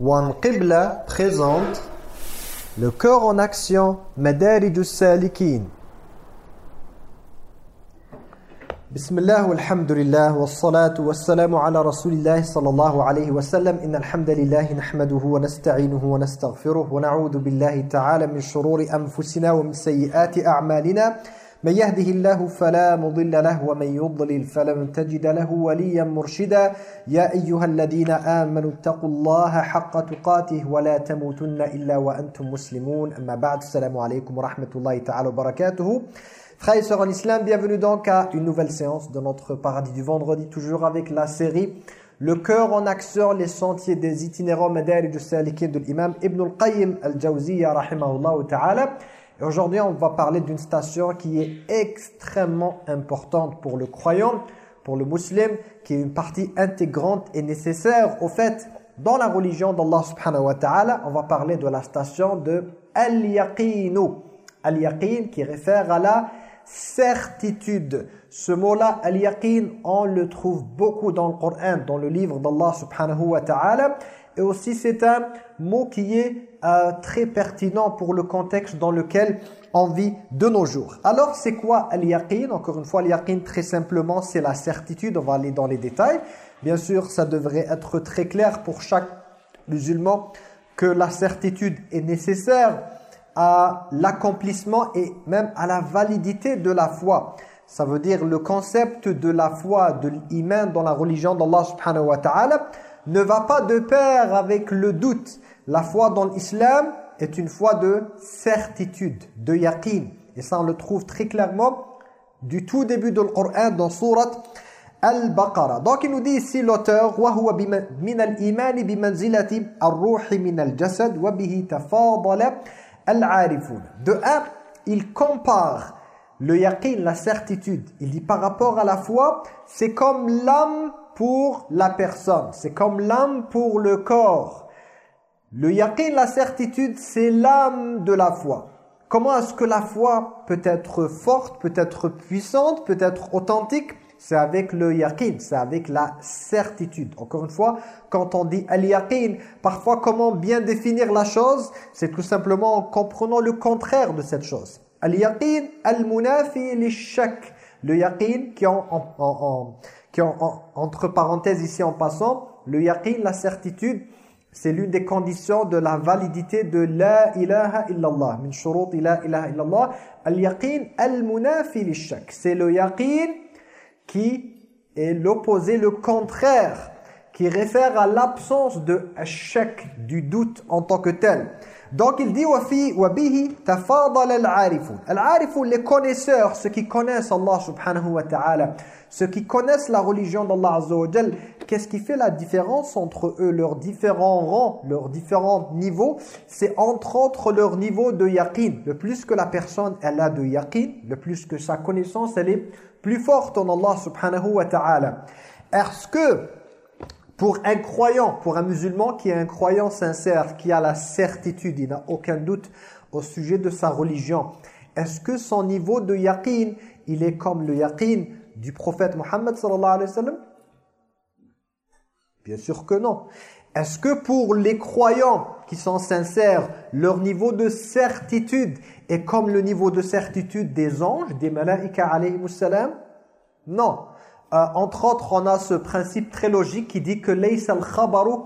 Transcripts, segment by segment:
Wan Qibla présente le cœur en action Madarij salikin بسم الله والحمد لله والصلاة والسلام على رسول الله صلى الله عليه وسلم إن الحمد لله نحمده ونستعينه ونستغفره ونعوذ بالله تعالى من شرور أنفسنا ومن سيئات أعمالنا من يهده الله فلا مضل له ومن يضلل فلن تجد له وليا مرشدا يا أيها الذين آمنوا اتقوا الله حق تقاته ولا تموتن إلا وأنتم مسلمون أما بعد السلام عليكم ورحمة الله تعالى وبركاته Frères et sœurs en islam, bienvenue donc à une nouvelle séance de notre paradis du vendredi, toujours avec la série Le cœur en action, les sentiers des itinérants Madari du Salikin de l'imam Ibn al-Qayyim al-Jawziyya rahimahullah ta'ala. Aujourd'hui, on va parler d'une station qui est extrêmement importante pour le croyant, pour le musulman, qui est une partie intégrante et nécessaire. Au fait, dans la religion d'Allah subhanahu wa ta'ala, on va parler de la station de Al-Yaqinu. Al-Yaqin qui réfère à la certitude. Ce mot-là, al-yaqin, on le trouve beaucoup dans le Coran, dans le livre d'Allah subhanahu wa ta'ala. Et aussi, c'est un mot qui est euh, très pertinent pour le contexte dans lequel on vit de nos jours. Alors, c'est quoi al-yaqin? Encore une fois, al-yaqin, très simplement, c'est la certitude. On va aller dans les détails. Bien sûr, ça devrait être très clair pour chaque musulman que la certitude est nécessaire à l'accomplissement et même à la validité de la foi. Ça veut dire le concept de la foi, de l'iman dans la religion d'Allah subhanahu wa ta'ala ne va pas de pair avec le doute. La foi dans l'islam est une foi de certitude, de yaqin. Et ça on le trouve très clairement du tout début de Coran dans surat Al-Baqarah. Donc il nous dit ici l'auteur وَهُوَ مِنَ الْإِيمَانِ بِمَنْزِلَةِ الرُّوحِ مِنَ الْجَسَدِ وَبِهِ تَفَاضَلَ Al-Arifun. De un, il compare le yaqin, la certitude. Il dit par rapport à la foi, c'est comme l'âme pour la personne. C'est comme l'âme pour le corps. Le yaqin, la certitude, c'est l'âme de la foi. Comment est-ce que la foi peut être forte, peut être puissante, peut être authentique? C'est avec le yaqin, c'est avec la certitude. Encore une fois, quand on dit al-yaqin, parfois comment bien définir la chose? C'est tout simplement en comprenant le contraire de cette chose. Al-yaqin, al-munafi li-shak. Le yaqin qui en, qui entre parenthèses ici en passant, le yaqin, la certitude, c'est l'une des conditions de la validité de la ilaha illallah. Min shurut la ilaha illallah. Al-yaqin al-munafi lishak. C'est le yaqin qui est l'opposé, le contraire, qui réfère à l'absence de shak, du doute en tant que tel. Donc il dit wafi wabihi tafadal al-arifun. Al-arifun, les connaisseurs, ceux qui connaissent Allah subhanahu wa ta'ala ceux qui connaissent la religion d'Allah qu'est-ce qui fait la différence entre eux, leurs différents rangs, leurs différents niveaux? C'est entre autres leur niveau de yaqin. Le plus que la personne elle a de yaqin, le plus que sa connaissance elle est plus forte en Allah subhanahu wa ta'ala. Est-ce que pour un croyant, pour un musulman qui est un croyant sincère, qui a la certitude, il n'a aucun doute au sujet de sa religion, est-ce que son niveau de yaqin, il est comme le yaqin du prophète Mohammed sallallahu alayhi wa sallam? Bien sûr que non. Est-ce que pour les croyants qui sont sincères, leur niveau de certitude est comme le niveau de certitude des anges, des malaïka alayhi salam? Non. Euh, entre autres, on a ce principe très logique qui dit que al-khabaru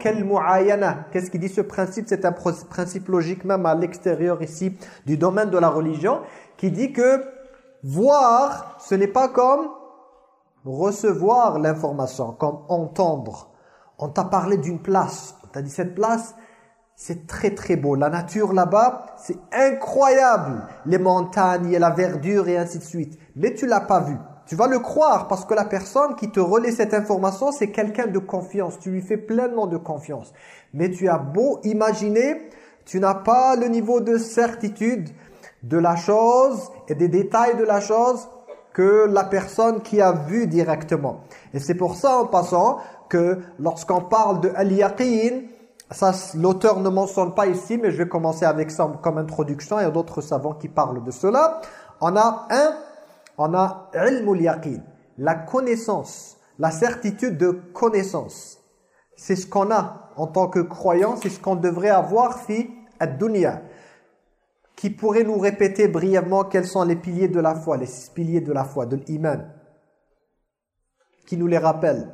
Qu'est-ce qui dit ce principe? C'est un principe logique même à l'extérieur ici du domaine de la religion qui dit que voir, ce n'est pas comme recevoir l'information, comme entendre. On t'a parlé d'une place, on t'a dit cette place, c'est très très beau. La nature là-bas, c'est incroyable. Les montagnes et la verdure et ainsi de suite. Mais tu l'as pas vu. Tu vas le croire parce que la personne qui te relaie cette information, c'est quelqu'un de confiance. Tu lui fais pleinement de confiance. Mais tu as beau imaginer, tu n'as pas le niveau de certitude de la chose et des détails de la chose que la personne qui a vu directement. Et c'est pour ça, en passant, que lorsqu'on parle de al-yaqin, ça l'auteur ne mentionne pas ici, mais je vais commencer avec ça comme introduction. Il y a d'autres savants qui parlent de cela. On a un, on a ilmul yaqin, la connaissance, la certitude de connaissance. c'est ce qu'on a en tant que croyant, c'est ce qu'on devrait avoir fi ad-dunya. Qui pourrait nous répéter brièvement quels sont les piliers de la foi, les six piliers de la foi, de l'iman Qui nous les rappelle.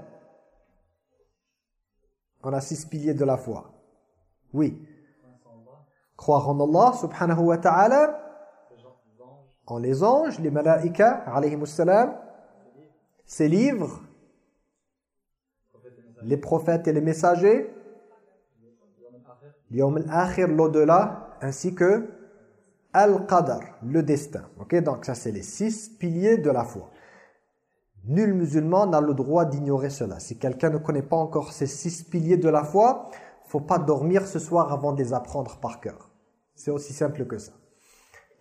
On a six piliers de la foi. Oui. Croire en Allah subhanahu wa ta'ala, en les anges, les salam, ses livres, les prophètes et les messagers, l'au-delà, ainsi que al-qadar, le destin. Donc ça c'est les six piliers de la foi. Nul musulman n'a le droit d'ignorer cela. Si quelqu'un ne connaît pas encore ces six piliers de la foi, faut pas dormir ce soir avant de les apprendre par cœur. C'est aussi simple que ça.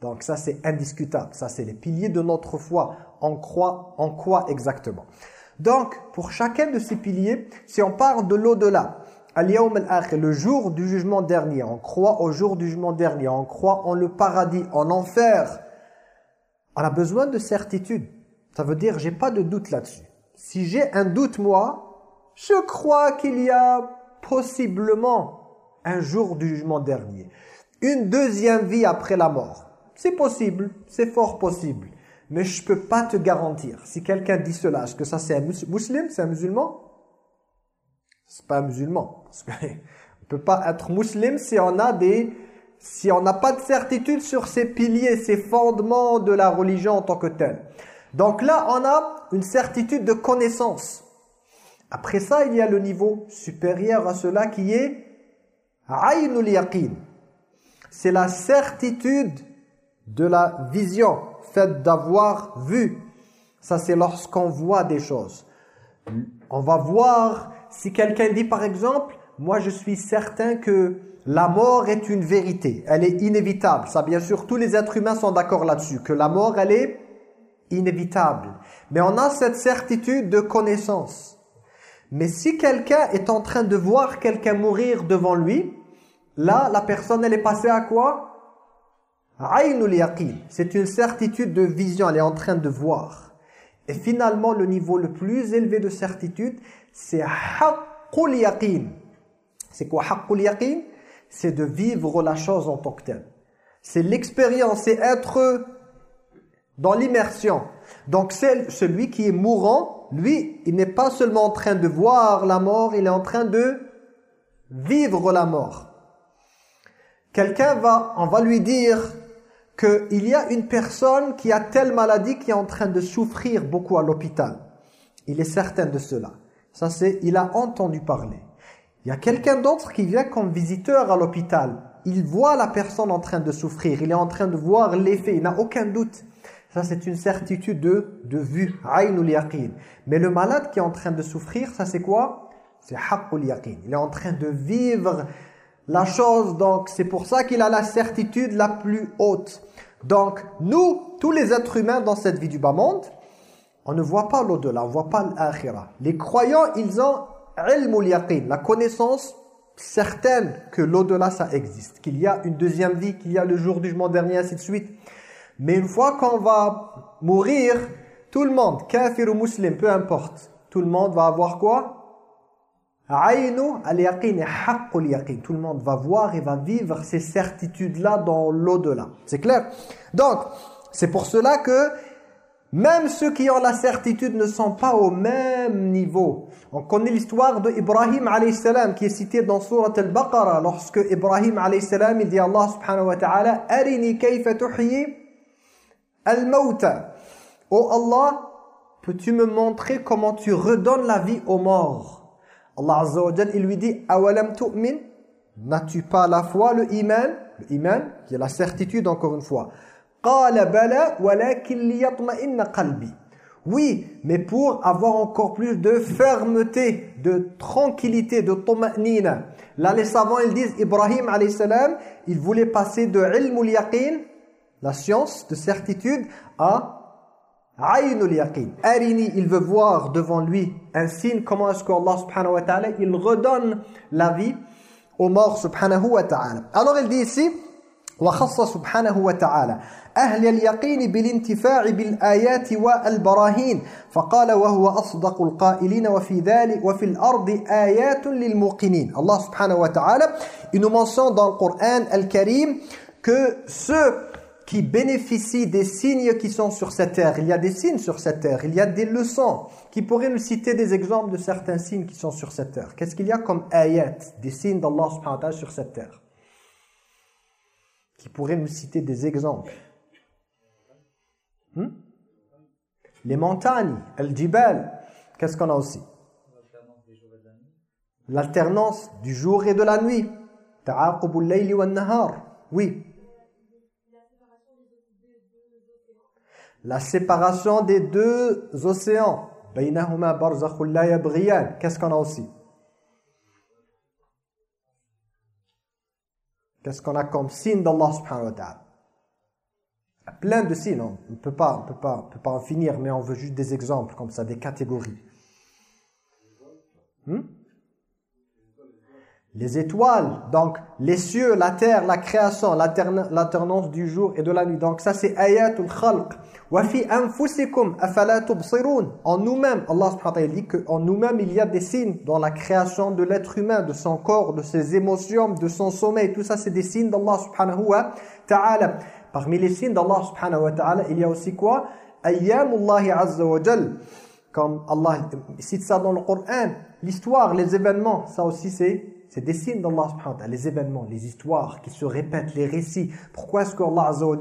Donc ça c'est indiscutable. Ça c'est les piliers de notre foi. On croit en quoi exactement? Donc pour chacun de ces piliers, si on parle de l'au-delà, le jour du jugement dernier, on croit au jour du jugement dernier, on croit en le paradis, en enfer, on a besoin de certitude. Ça veut dire j'ai pas de doute là-dessus. Si j'ai un doute moi, je crois qu'il y a possiblement un jour du jugement dernier. Une deuxième vie après la mort. C'est possible, c'est fort possible. Mais je peux pas te garantir. Si quelqu'un dit cela, est-ce que ça c'est un musulman, c'est un musulman? C'est pas musulman. Parce qu'on ne peut pas être musulman si on a des... Si on n'a pas de certitude sur ces piliers, ces fondements de la religion en tant que tel. Donc là, on a une certitude de connaissance. Après ça, il y a le niveau supérieur à cela qui est Aynul Yaqin. C'est la certitude de la vision, fait d'avoir vu. Ça, c'est lorsqu'on voit des choses. On va voir, si quelqu'un dit par exemple, moi je suis certain que la mort est une vérité, elle est inévitable. Ça, bien sûr, tous les êtres humains sont d'accord là-dessus, que la mort, elle est inévitable. Mais on a cette certitude de connaissance. Mais si quelqu'un est en train de voir quelqu'un mourir devant lui, là, la personne, elle est passée à quoi? C'est une certitude de vision, elle est en train de voir. Et finalement, le niveau le plus élevé de certitude, c'est haqqul. C'est quoi haqqul C'est de vivre la chose en tant que telle. C'est l'expérience, c'est être dans l'immersion. Donc celui qui est mourant, lui, il n'est pas seulement en train de voir la mort, il est en train de vivre la mort. Quelqu'un va, on va lui dire qu'il y a une personne qui a telle maladie qui est en train de souffrir beaucoup à l'hôpital. Il est certain de cela. Ça c'est, il a entendu parler. Il y a quelqu'un d'autre qui vient comme visiteur à l'hôpital. Il voit la personne en train de souffrir. Il est en train de voir l'effet. Il n'a aucun doute. Ça c'est une certitude de, de vue. Mais le malade qui est en train de souffrir, ça c'est quoi? C'est haqqul yaqin. Il est en train de vivre la chose. Donc c'est pour ça qu'il a la certitude la plus haute. Donc, nous, tous les êtres humains dans cette vie du bas monde, on ne voit pas l'au-delà, on ne voit pas l'akhira. Les croyants, ils ont la connaissance certaine que l'au-delà, ça existe, qu'il y a une deuxième vie, qu'il y a le jour du jugement dernier, ainsi de suite. Mais une fois qu'on va mourir, tout le monde, kafir ou musulman, peu importe, tout le monde va avoir quoi? Tout le monde va voir et va vivre ces certitudes-là dans l'au-delà. C'est clair? Donc, c'est pour cela que même ceux qui ont la certitude ne sont pas au même niveau. On connaît l'histoire de Ibrahim salam qui est citée dans Surat al-Baqarah lorsque Ibrahim salam il dit à Allah subhanahu wa ta'ala Arini kayfa tuhyi al-mawta. Oh Allah, peux-tu me montrer comment tu redonnes la vie aux morts? Allah Azza wa il lui dit awalam tu'min? N'as-tu pas la foi, le iman? Le iman, qui est la certitude encore une fois. Oui, mais pour avoir encore plus de fermeté, de tranquillité, de toma'nina. Là, les savants, ils disent, Ibrahim, salam, il voulait passer de ilmul yaqin, la science de certitude, à Aynul yaqin. Arini, il veut voir devant lui un signe. Comment est-ce qu'Allah subhanahu wa ta'ala, il redonne la vie aux morts subhanahu wa ta'ala. Alors il dit ici, وخص سبحانه وتعالى أهل اليقين بالانتفاع بالآيات والبراهين فقال وهو أصدق القائلين وفي ذلك وفي الأرض آيات للموقنين الله سبحانه وتعالى il nous mentionne dans le Coran Al-Karim que ceux qui bénéficient des signes qui sont sur cette terre. Il y a des signes sur cette terre, il y a des leçons. Qui pourraient nous citer des exemples de certains signes qui sont sur cette terre Qu'est-ce qu'il y a comme ayat, des signes d'Allah subhanahu wa ta'ala sur cette terre Qui pourraient nous citer des exemples hmm? Les montagnes, al-jibal, qu'est-ce qu'on a aussi? L'alternance du jour et de la nuit. Ta'aqubul layli wa nahar. Oui. La séparation des deux océans. Qu'est-ce qu'on a aussi? Qu'est-ce qu'on a comme signe d'Allah subhanahu wa ta'ala? Plein de signes, on ne peut pas, on on peut pas en finir, mais on veut juste des exemples comme ça, des catégories. Hmm? Les étoiles, donc les cieux, la terre, la création, l'alternance du jour et de la nuit. Donc ça c'est ayatul khalq. Wa fi anfusikum. En nous-mêmes, Allah subhanahu wa ta'ala dit qu'en nous-mêmes il y a des signes dans la création de l'être humain, de son corps, de ses émotions, de son sommeil. Tout ça c'est des signes d'Allah subhanahu wa ta'ala. Parmi les signes d'Allah subhanahu wa ta'ala, il y a aussi quoi? Ayyamullahi azza wa. Comme Allah cite ça dans le Coran, l'histoire, les événements, ça aussi c'est c'est des signes d'Allah subhanahu wa les événements, les histoires qui se répètent, les récits. Pourquoi est-ce qu'Allah azza wa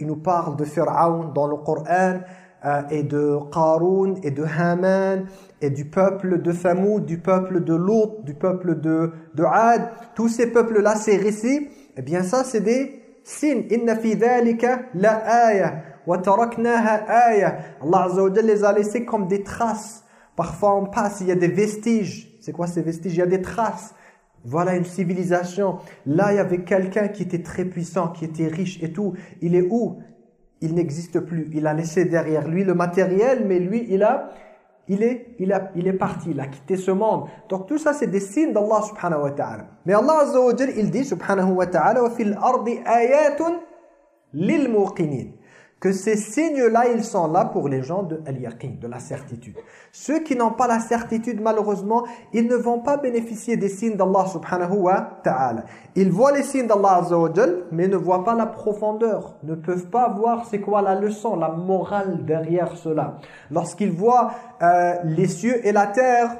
il nous parle de Pharaon dans le Coran euh, et de Qarun et de Haman et du peuple de Thamoud, du peuple de Lut, du peuple de, de Ad? Tous ces peuples-là, ces récits, eh bien ça c'est des signes. Inna fi dhalika la aya wa taraknaha aya. Allah azza wa les a laissés comme des traces. Parfois on passe, il y a des vestiges. C'est quoi ces vestiges? Il y a des traces. Voilà une civilisation. Là, il y avait quelqu'un qui était très puissant, qui était riche et tout. Il est où Il n'existe plus. Il a laissé derrière lui le matériel, mais lui, il a, il est, il a, il est parti. Il a quitté ce monde. Donc tout ça, c'est des signes d'Allah subhanahu wa ta'ala. Mais Allah azza wa il dit subhanahu wa ta'ala, وَفِي الْأَرْضِ آيَاتٌ لِلْمُوقِنِينَ que ces signes-là, ils sont là pour les gens de al-yaqin, de la certitude. Ceux qui n'ont pas la certitude, malheureusement, ils ne vont pas bénéficier des signes d'Allah subhanahu wa ta'ala. Ils voient les signes d'Allah azza mais ne voient pas la profondeur, ne peuvent pas voir c'est quoi la leçon, la morale derrière cela. Lorsqu'ils voient euh, les cieux et la terre,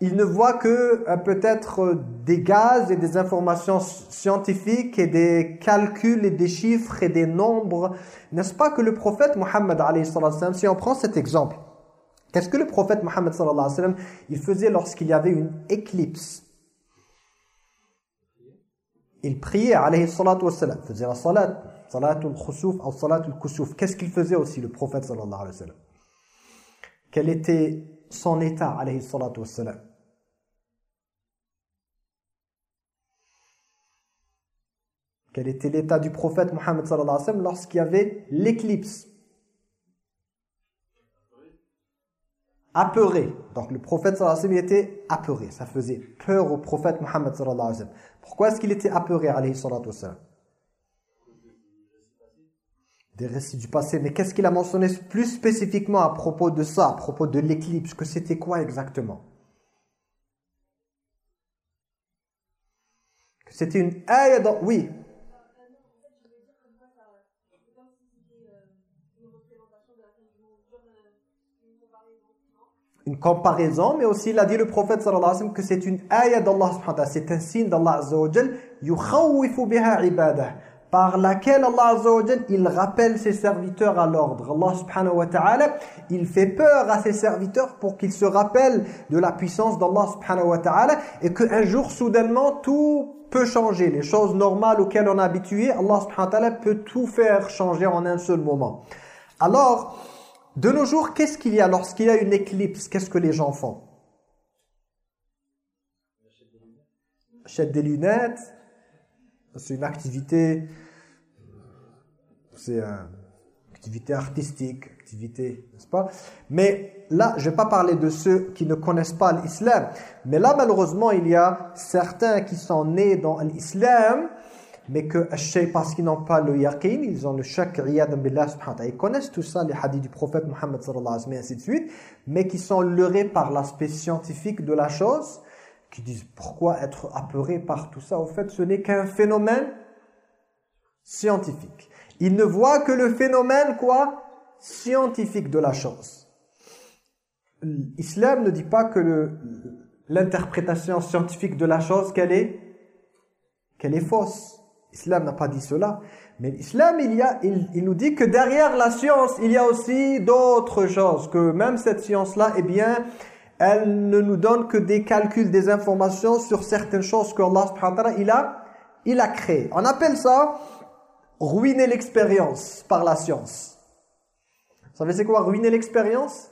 il ne voit que euh, peut-être des gaz et des informations scientifiques et des calculs et des chiffres et des nombres. N'est-ce pas que le prophète Mohammed, si on prend cet exemple, qu'est-ce que le prophète Mohammed il faisait lorsqu'il y avait une éclipse? Il priait, alayhi salatu faisait la salat, salatul khusuf ou salatul kusuf. Qu'est-ce qu'il faisait aussi, le prophète sallallahu alayhi wa sallam? Quel était son état, alayhi salatu wassalam Quel était l'état du prophète Mohammed lorsqu'il y avait l'éclipse Apeuré. Donc le prophète sallallahu alayhi wa sallam était apeuré. Ça faisait peur au prophète Mohammed sallallahu alayhi wa sallam. Pourquoi est-ce qu'il était apeuré alayhi sallallahu wa sallam? Des récits du passé. Mais qu'est-ce qu'il a mentionné plus spécifiquement à propos de ça, à propos de l'éclipse? Que c'était quoi exactement? Que c'était une. Oui, une comparaison, mais aussi il a dit le prophète sallallahu alayhi wa sallam que c'est une ayah d'Allah subhanahu wa ta'ala, c'est un signe d'Allah azza wa jal, yukhawwifu biha ibadah, par laquelle Allah azza wa il rappelle ses serviteurs à l'ordre. Allah subhanahu wa ta'ala, il fait peur à ses serviteurs pour qu'ils se rappellent de la puissance d'Allah subhanahu wa ta'ala et qu'un jour, soudainement, tout peut changer. Les choses normales auxquelles on est habitué, Allah subhanahu wa ta'ala peut tout faire changer en un seul moment. Alors, de nos jours, qu'est-ce qu'il y a lorsqu'il y a une éclipse? Qu'est-ce que les gens font? Achètent des lunettes. C'est une activité, c'est activité artistique, activité, n'est-ce pas? Mais là, je ne vais pas parler de ceux qui ne connaissent pas l'islam. Mais là, malheureusement, il y a certains qui sont nés dans l'islam mais que parce qu'ils n'ont pas le yaqin, ils ont le shak, billah subhanahu Ils connaissent tout ça, les hadiths du prophète Mohammed sallallahu alayhi wa sallam, et ainsi de suite, mais qui sont leurrés par l'aspect scientifique de la chose, qui disent pourquoi être apeuré par tout ça? Au fait, ce n'est qu'un phénomène scientifique. Ils ne voient que le phénomène, quoi? Scientifique de la chose. L'islam ne dit pas que l'interprétation scientifique de la chose, qu'elle est, qu'elle est fausse. L'islam n'a pas dit cela. Mais l'islam, il, y a, il, nous dit que derrière la science, il y a aussi d'autres choses. Que même cette science-là, eh bien, elle ne nous donne que des calculs, des informations sur certaines choses que Allah subhanahu wa ta'ala, il a, il a créées. On appelle ça ruiner l'expérience par la science. Vous savez c'est quoi ruiner l'expérience?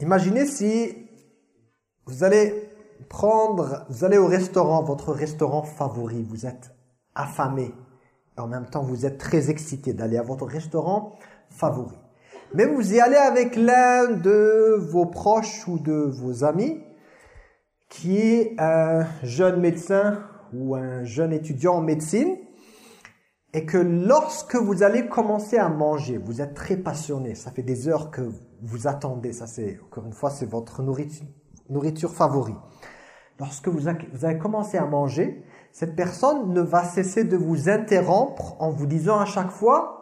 Imaginez si vous allez prendre, vous allez au restaurant, votre restaurant favori, vous êtes affamé, et en même temps vous êtes très excité d'aller à votre restaurant favori. Mais vous y allez avec l'un de vos proches ou de vos amis qui est un jeune médecin ou un jeune étudiant en médecine et que lorsque vous allez commencer à manger, vous êtes très passionné, ça fait des heures que vous attendez, ça c'est, encore une fois, c'est votre nourriture, nourriture. Lorsque vous, allez commencer à manger, cette personne ne va cesser de vous interrompre en vous disant à chaque fois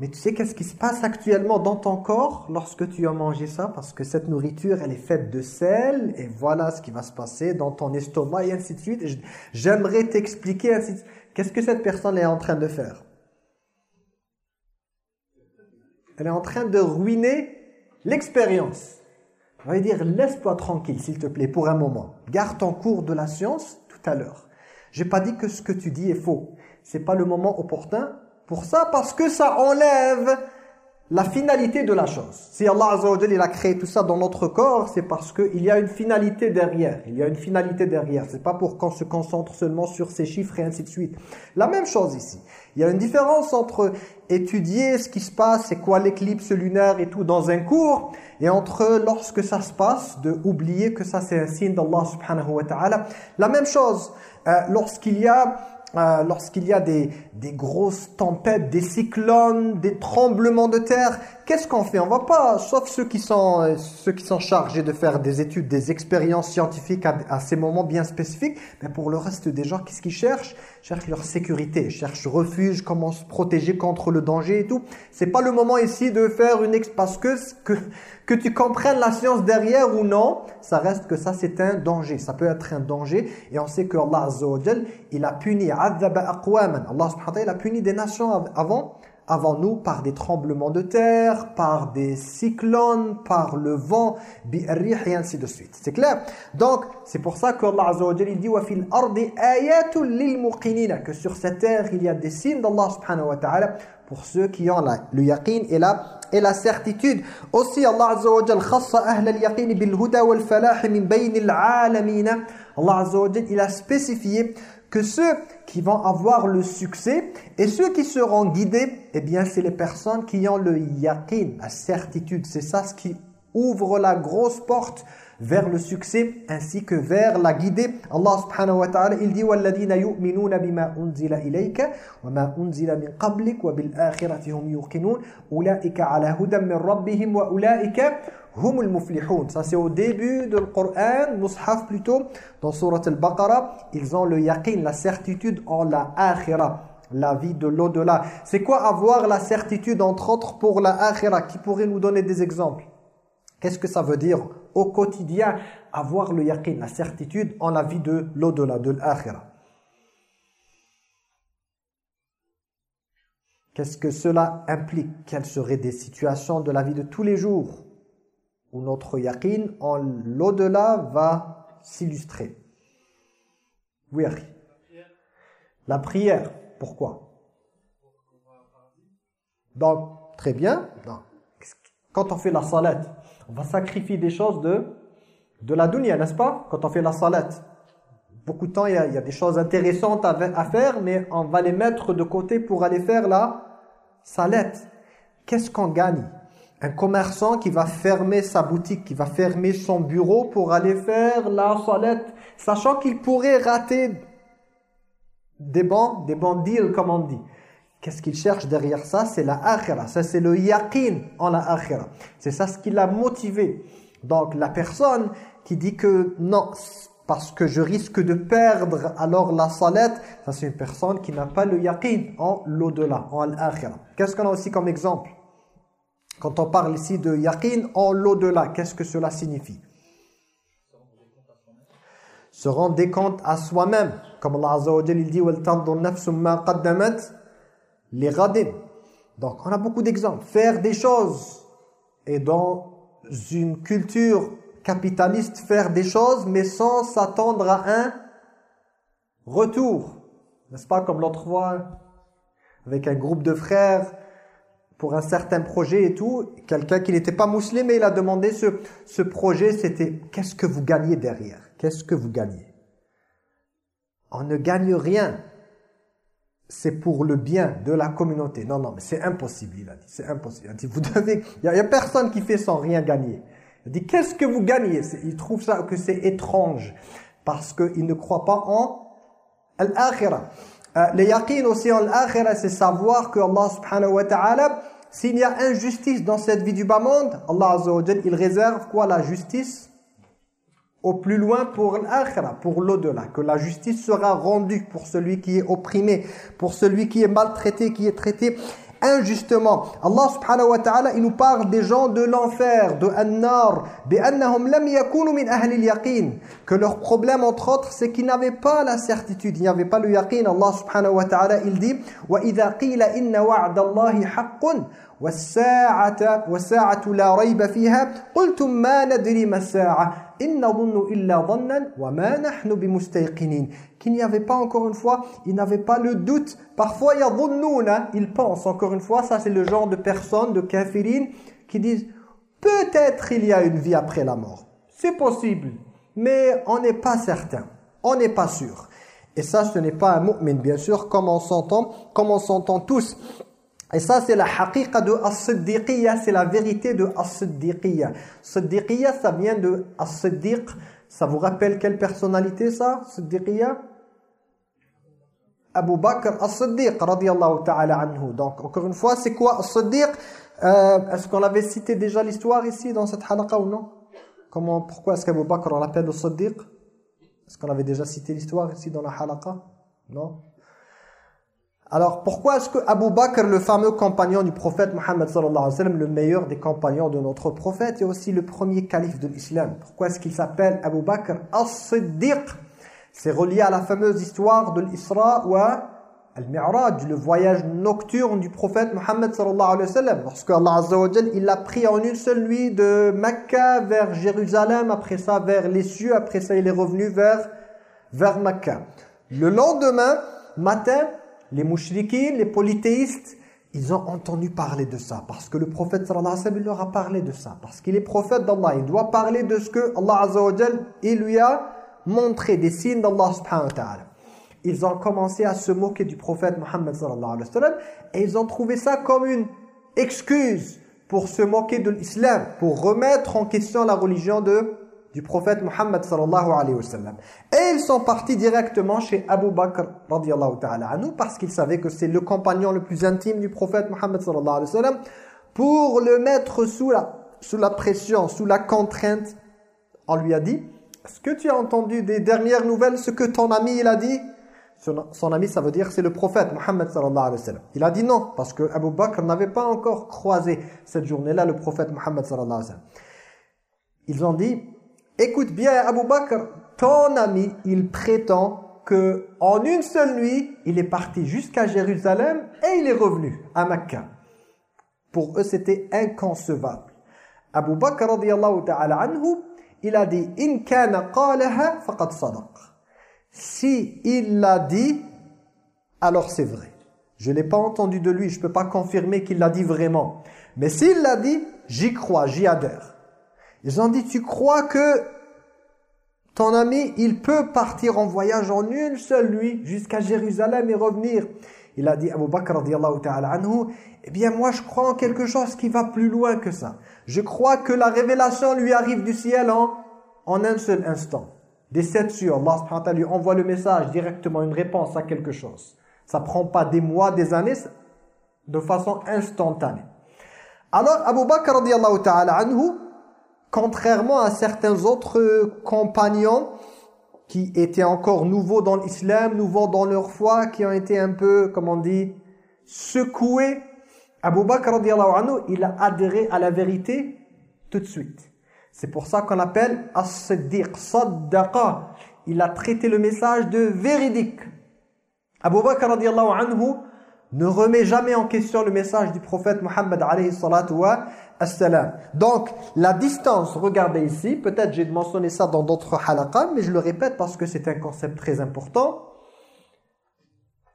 mais tu sais qu'est-ce qui se passe actuellement dans ton corps lorsque tu as mangé ça? Parce que cette nourriture, elle est faite de sel, et voilà ce qui va se passer dans ton estomac, et ainsi de suite. J'aimerais t'expliquer ainsi Qu'est-ce que cette personne est en train de faire? Elle est en train de ruiner l'expérience. On va dire, laisse-toi tranquille, s'il te plaît, pour un moment. Garde ton cours de la science tout à l'heure. J'ai pas dit que ce que tu dis est faux. C'est pas le moment opportun pour ça, parce que ça enlève la finalité de la chose. Si Allah Azza il a créé tout ça dans notre corps, c'est parce qu'il y a une finalité derrière. Il y a une finalité derrière. C'est pas pour qu'on se concentre seulement sur ces chiffres et ainsi de suite. La même chose ici. Il y a une différence entre étudier ce qui se passe, c'est quoi l'éclipse lunaire et tout dans un cours, et entre lorsque ça se passe, de oublier que ça c'est un signe d'Allah subhanahu wa ta'ala. La même chose, euh, lorsqu'il y a euh, lorsqu'il y a des, des grosses tempêtes, des cyclones, des tremblements de terre, qu'est-ce qu'on fait? On va pas, sauf ceux qui sont euh, ceux qui sont chargés de faire des études, des expériences scientifiques à, ces moments bien spécifiques, mais pour le reste des gens, qu'est-ce qu'ils cherchent? Ils cherchent leur sécurité, cherchent refuge, comment se protéger contre le danger et tout. C'est pas le moment ici de faire une... Parce que, que, que tu comprennes la science derrière ou non, ça reste que ça c'est un danger. Ça peut être un danger et on sait que Allah Azza il a puni, Allah subhanahu wa ta'ala, il a puni des nations avant avant nous par des tremblements de terre, par des cyclones, par le vent, et ainsi de suite. C'est clair Donc, c'est pour ça qu'Allah Azza wa Jalla dit « وَفِي الْأَرْضِ آيَاتٌ لِلْمُقِنِينَ » que sur cette terre, il y a des signes d'Allah subhanahu wa ta'ala pour ceux qui ont la, le yaqin et la, et la certitude. Aussi, Allah Azza wa Jalla خَصَّ أَهْلَ الْيَقِينِ بِالْهُدَى وَالْفَلَاحِ مِنْ بَيْنِ الْعَالَمِينَ Allah Azza wa Jalla, il a spécifié que ceux qui vont avoir le succès et ceux qui seront guidés, eh bien c'est les personnes qui ont le yaqin, la certitude. C'est ça ce qui ouvre la grosse porte vers le succès ainsi que vers la guidée. Allah subhanahu wa ta'ala, il dit وَالَّذِينَ يُؤْمِنُونَ بِمَا أُنزِلَ إِلَيْكَ وَمَا أُنزِلَ مِنْ قَبْلِكَ وَبِالْآخِرَةِ هُمْ يُوقِنُونَ أُولَئِكَ عَلَى هُدًى مِنْ رَبِّهِمْ وَأُولَئِكَ Humul muflihun. Ça c'est au début du Coran, Mus'haf plutôt, dans Surat al-Baqarah, ils ont le yaqin, la certitude en la akhira, la vie de l'au-delà. C'est quoi avoir la certitude entre autres pour la akhira Qui pourrait nous donner des exemples Qu'est-ce que ça veut dire Au quotidien avoir le yaqin, la certitude en la vie de l'au-delà, de l'akhira Qu'est-ce que cela implique? Quelles seraient des situations de la vie de tous les jours où notre yaqin en l'au-delà va s'illustrer? Oui, La prière, pourquoi? Donc, très bien. Quand on fait la salette, on va sacrifier des choses de, de la dunya, n'est-ce pas? Quand on fait la salette. Beaucoup de temps, il y a, des choses intéressantes à, faire, mais on va les mettre de côté pour aller faire la salette. Qu'est-ce qu'on gagne? Un commerçant qui va fermer sa boutique, qui va fermer son bureau pour aller faire la salette, sachant qu'il pourrait rater des bons, des bons deals comme on dit. Qu'est-ce qu'il cherche derrière ça? C'est la akhira. Ça, c'est le yaqin en la akhira. C'est ça ce qui l'a motivé. Donc, la personne qui dit que non, parce que je risque de perdre alors la salette, ça c'est une personne qui n'a pas le yaqin en l'au-delà, en l'akhira. Qu'est-ce qu'on a aussi comme exemple? Quand on parle ici de yaqin en l'au-delà, qu'est-ce que cela signifie? Se rendre compte à soi-même. Comme Allah Azza wa il dit les radim. Donc, on a beaucoup d'exemples. Faire des choses. Et dans une culture capitaliste, faire des choses, mais sans s'attendre à un retour. N'est-ce pas comme l'autre fois, avec un groupe de frères, pour un certain projet et tout, quelqu'un qui n'était pas musulman, mais il a demandé ce projet, c'était qu'est-ce que vous gagnez derrière? Qu'est-ce que vous gagnez? On ne gagne rien c'est pour le bien de la communauté. Non, non, mais c'est impossible, il a dit. C'est impossible. Il a dit, vous devez... Il n'y a, personne qui fait sans rien gagner. Il dit, qu'est-ce que vous gagnez? Il trouve ça que c'est étrange. Parce qu'il ne croit pas en l'akhira. Euh, les yaqin aussi en l'akhira, c'est savoir que Allah subhanahu wa ta'ala, s'il y a injustice dans cette vie du bas monde, Allah azza il réserve quoi? La justice au plus loin pour l'akhira, pour l'au-delà, que la justice sera rendue pour celui qui est opprimé, pour celui qui est maltraité, qui est traité injustement. Allah subhanahu wa ta'ala, il nous parle des gens de l'enfer, de an-nar, que leur problème entre autres, c'est qu'ils n'avaient pas la certitude, il n'y avait pas le yaqin. Allah subhanahu wa ta'ala, il dit وَإِذَا قِيلَ إِنَّ وَعْدَ اللَّهِ حَقٌّ وَالسَّاعَةُ وَالسَّاعَةُ لَا رَيْبَ فِيهَا قُلْتُمْ مَا نَدْرِي مَا السَّاعَةُ qu'il n'y avait pas encore une fois, il n'avait pas le doute. Parfois, il pense encore une fois, ça c'est le genre de personnes, de kafirines, qui disent peut-être il y a une vie après la mort. C'est possible, mais on n'est pas certain, on n'est pas sûr. Et ça, ce n'est pas un mu'min, bien sûr, comme on s'entend, comme on s'entend tous. Et ça, c'est la haqiqa de as-siddiqiyya, c'est la vérité de as-siddiqiyya. Siddiqiyya, ça vient de as-siddiq. Ça vous rappelle quelle personnalité ça, siddiqiyya Abu Bakr as-siddiq, radiyallahu ta'ala anhu. Donc, encore une fois, c'est quoi as-siddiq? Euh, Est-ce qu'on avait cité déjà l'histoire ici, dans cette halaqa ou non? Comment, Pourquoi est-ce qu'Abu Bakr, on l'appelle as-siddiq Est-ce qu'on avait déjà cité l'histoire ici dans la halaqa Non? Alors pourquoi est-ce que Abu Bakr, le fameux compagnon du prophète Mohammed sallallahu alayhi wa sallam, le meilleur des compagnons de notre prophète et aussi le premier calife de l'islam, pourquoi est-ce qu'il s'appelle Abu Bakr as-Siddiq? C'est relié à la fameuse histoire de l'Isra ou Al-Mi'raj, le voyage nocturne du prophète Mohammed sallallahu alayhi wa sallam. Lorsque Allah azza wa il l'a pris en une seule nuit de Mecca vers Jérusalem, après ça vers les cieux, après ça il est revenu vers, vers Mecca. Le lendemain matin, les mouchriquins, les polythéistes, ils ont entendu parler de ça. Parce que le prophète sallallahu alayhi wa sallam, leur a parlé de ça. Parce qu'il est prophète d'Allah. Il doit parler de ce que Allah azza il lui a montré, des signes d'Allah subhanahu wa ta'ala. Ils ont commencé à se moquer du prophète Muhammad sallallahu alayhi wa sallam. Et ils ont trouvé ça comme une excuse pour se moquer de l'islam. Pour remettre en question la religion de du prophète Muhammad sallallahu alayhi wa sallam. Et ils sont partis directement chez Abu Bakr radiallahu ta'ala anhu parce qu'ils savaient que c'est le compagnon le plus intime du prophète Muhammad sallallahu alayhi wa sallam pour le mettre sous la, sous la pression, sous la contrainte. On lui a dit, est-ce que tu as entendu des dernières nouvelles, ce que ton ami il a dit? Son, ami ça veut dire c'est le prophète Muhammad sallallahu alayhi wa sallam. Il a dit non parce que Abu Bakr n'avait pas encore croisé cette journée-là le prophète Muhammad sallallahu alayhi wa sallam. Ils ont dit Écoute bien Abu Bakr, ton ami, il prétend que en une seule nuit, il est parti jusqu'à Jérusalem et il est revenu à Mecca. Pour eux, c'était inconcevable. Abu Bakr radiyallahu ta'ala anhu, il a dit in kana qalaha faqad sadaq. Si il l'a dit, alors c'est vrai. Je l'ai pas entendu de lui, je peux pas confirmer qu'il l'a dit vraiment. Mais s'il l'a dit, j'y crois, j'y adhère. Ils ont dit, tu crois que ton ami, il peut partir en voyage en une seule nuit jusqu'à Jérusalem et revenir? Il a dit, Abu Bakr radiallahu ta'ala anhu, eh bien moi je crois en quelque chose qui va plus loin que ça. Je crois que la révélation lui arrive du ciel en, un seul instant. dessus. Allah subhanahu wa ta'ala lui envoie le message directement, une réponse à quelque chose. Ça prend pas des mois, des années, de façon instantanée. Alors, Abu Bakr radiallahu ta'ala anhu, contrairement à certains autres compagnons qui étaient encore nouveaux dans l'islam, nouveaux dans leur foi, qui ont été un peu, comme on dit, secoués, Abu Bakr anhu, il a adhéré à la vérité tout de suite. C'est pour ça qu'on appelle as-siddiq, saddaqa. Il a traité le message de véridique. Abu Bakr anhu ne remet jamais en question le message du prophète Muhammad alayhi assalam. Donc, la distance, regardez ici, peut-être j'ai mentionné ça dans d'autres halaqas, mais je le répète parce que c'est un concept très important.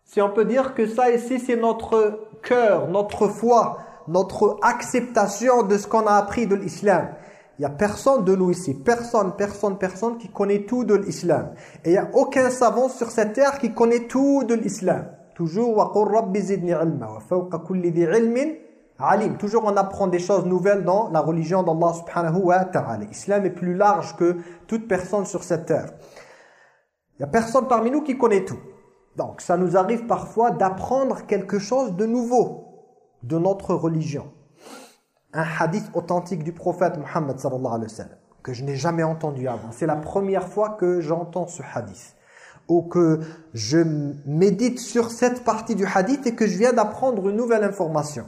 Si on peut dire que ça ici, c'est notre cœur, notre foi, notre acceptation de ce qu'on a appris de l'islam. Il n'y a personne de nous ici, personne, personne, personne qui connaît tout de l'islam. Et il n'y a aucun savant sur cette terre qui connaît tout de l'islam. Toujours, Toujours on apprend des choses nouvelles dans la religion d'Allah subhanahu wa ta'ala. L'islam est plus large que toute personne sur cette terre. Il n'y a personne parmi nous qui connaît tout. Donc ça nous arrive parfois d'apprendre quelque chose de nouveau de notre religion un hadith authentique du prophète Muhammad sallallahu alayhi wa sallam que je n'ai jamais entendu avant. C'est la première fois que j'entends ce hadith ou que je médite sur cette partie du hadith et que je viens d'apprendre une nouvelle information.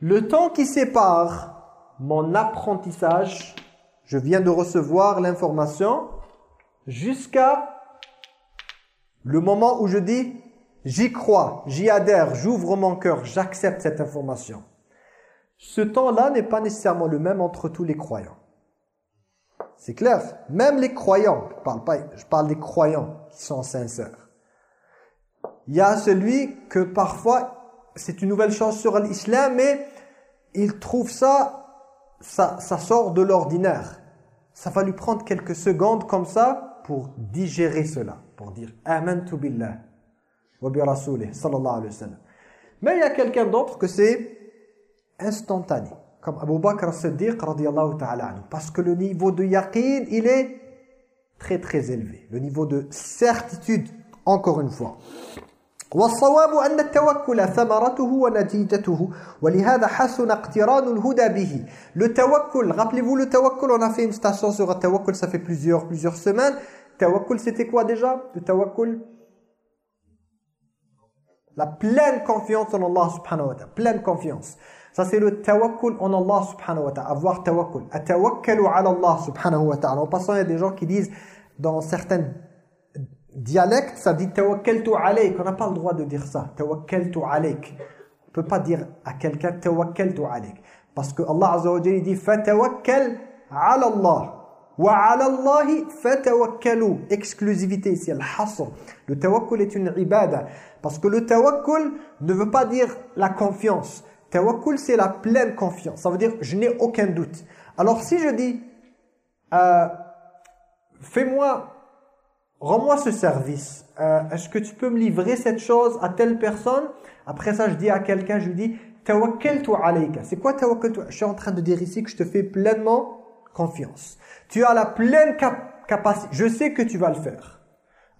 Le temps qui sépare mon apprentissage, je viens de recevoir l'information, jusqu'à le moment où je dis j'y crois, j'y adhère, j'ouvre mon cœur, j'accepte cette information. Ce temps-là n'est pas nécessairement le même entre tous les croyants. C'est clair. Même les croyants, je parle, pas, je parle des croyants qui sont sincères. Il y a celui que parfois, c'est une nouvelle chose sur l'islam, mais il trouve ça, ça, sort de l'ordinaire. Ça va lui prendre quelques secondes comme ça pour digérer cela, pour dire « Amantu billah wa bi sallallahu alayhi wa sallam ». Mais il y a quelqu'un d'autre que c'est instantané. Comme Abu Bakr Siddiq radiallahu ta'ala. Parce que le niveau de yaqin, il est très très élevé. Le niveau de certitude, encore une fois. والصواب أن التوكل ثمرته ونتيجته ولهذا حسن اقتران الهدى به le tawakkul rappelez-vous le tawakkul on a fait une station sur le tawakkul ça fait plusieurs plusieurs semaines tawakkul c'était quoi déjà le tawakkul la pleine confiance en Allah subhanahu wa ta'ala pleine confiance ça, c'est le tawakkul en Allah subhanahu wa ta'ala. Avoir tawakkul. Atawakkalu ala Allah subhanahu wa ta'ala. En passant, il y a des gens qui disent, dans certains dialectes, ça dit tawakkaltu alayk. On n'a pas le droit de dire ça. Tawakkaltu alayk. On peut pas dire à quelqu'un tawakkaltu alayk. Parce que Allah azza wa jalla dit fatawakkal ala Allah. Wa ala Allahi fatawakkalu. Exclusivité ici, al-hasr. Le tawakkul est une ibada. Parce que le tawakkul ne veut pas dire la confiance. Tawakkul, c'est la pleine confiance. Ça veut dire, je n'ai aucun doute. Alors, si je dis, euh, fais-moi, rends-moi ce service. Euh, est-ce que tu peux me livrer cette chose à telle personne? Après ça, je dis à quelqu'un, je lui dis, tawakkaltu alayka. C'est quoi tawakkaltu? Je suis en train de dire ici que je te fais pleinement confiance. Tu as la pleine capacité. Je sais que tu vas le faire.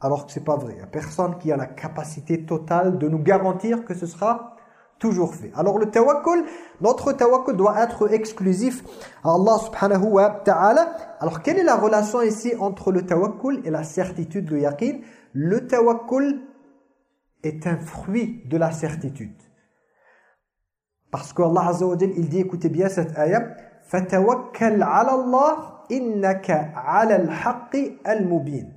Alors que c'est pas vrai. Il n'y a personne qui a la capacité totale de nous garantir que ce sera toujours fait. Alors le tawakkul, notre tawakkul doit être exclusif à Allah subhanahu wa ta'ala. Alors quelle est la relation ici entre le tawakkul et la certitude de yaqin Le tawakkul est un fruit de la certitude. Parce qu'Allah Azza wa il dit, écoutez bien cette ayah, فَتَوَكَّلْ عَلَى اللَّهِ إِنَّكَ عَلَى الْحَقِّ الْمُبِينَ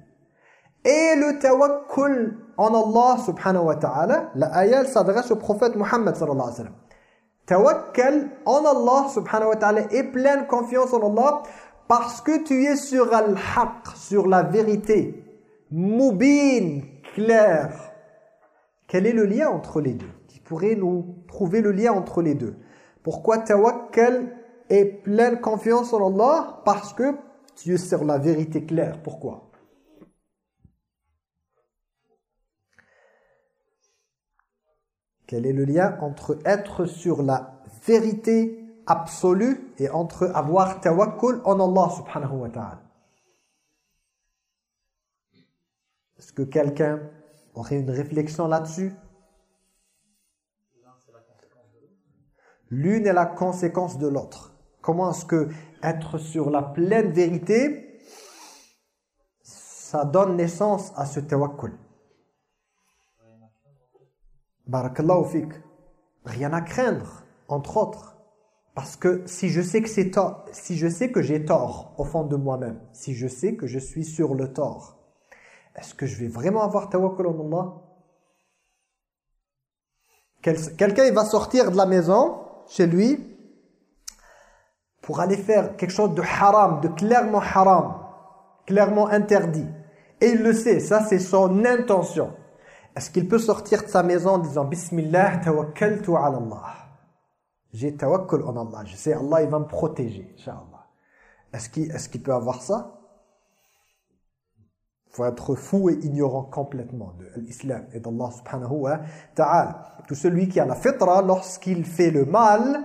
Et le tawakkul en Allah subhanahu wa ta'ala, la ayah s'adresse au prophète Muhammad sallallahu alayhi wa sallam. Tawakkal en Allah subhanahu wa ta'ala et pleine confiance en Allah parce que tu es sur al-haq, sur la vérité. Mubin, clair. Quel est le lien entre les deux? Qui pourrait nous trouver le lien entre les deux? Pourquoi tawakkal et pleine confiance en Allah? Parce que tu es sur la vérité claire. Pourquoi? Quel est le lien entre être sur la vérité absolue et entre avoir tawakkul en Allah subhanahu wa ta'ala? Est-ce que quelqu'un aurait une réflexion là-dessus? L'une est la conséquence de l'autre. Comment est-ce que être sur la pleine vérité, ça donne naissance à ce tawakkul? Barakallahu fik. Rien à craindre, entre autres. Parce que si je sais que c'est tort, si je sais que j'ai tort au fond de moi-même, si je sais que je suis sur le tort, est-ce que je vais vraiment avoir tawakkul en Allah? Quelqu'un va sortir de la maison chez lui pour aller faire quelque chose de haram, de clairement haram, clairement interdit. Et il le sait, ça c'est son intention. Est-ce qu'il peut sortir de sa maison en disant Bismillah, tawakkaltu ala Allah? J'ai tawakkul en Allah. Je sais, Allah il va me protéger, inshallah. Est-ce qu'il peut avoir ça? Il faut être fou et ignorant complètement de l'islam et d'Allah subhanahu wa ta'ala. Tout celui qui a la fitra, lorsqu'il fait le mal,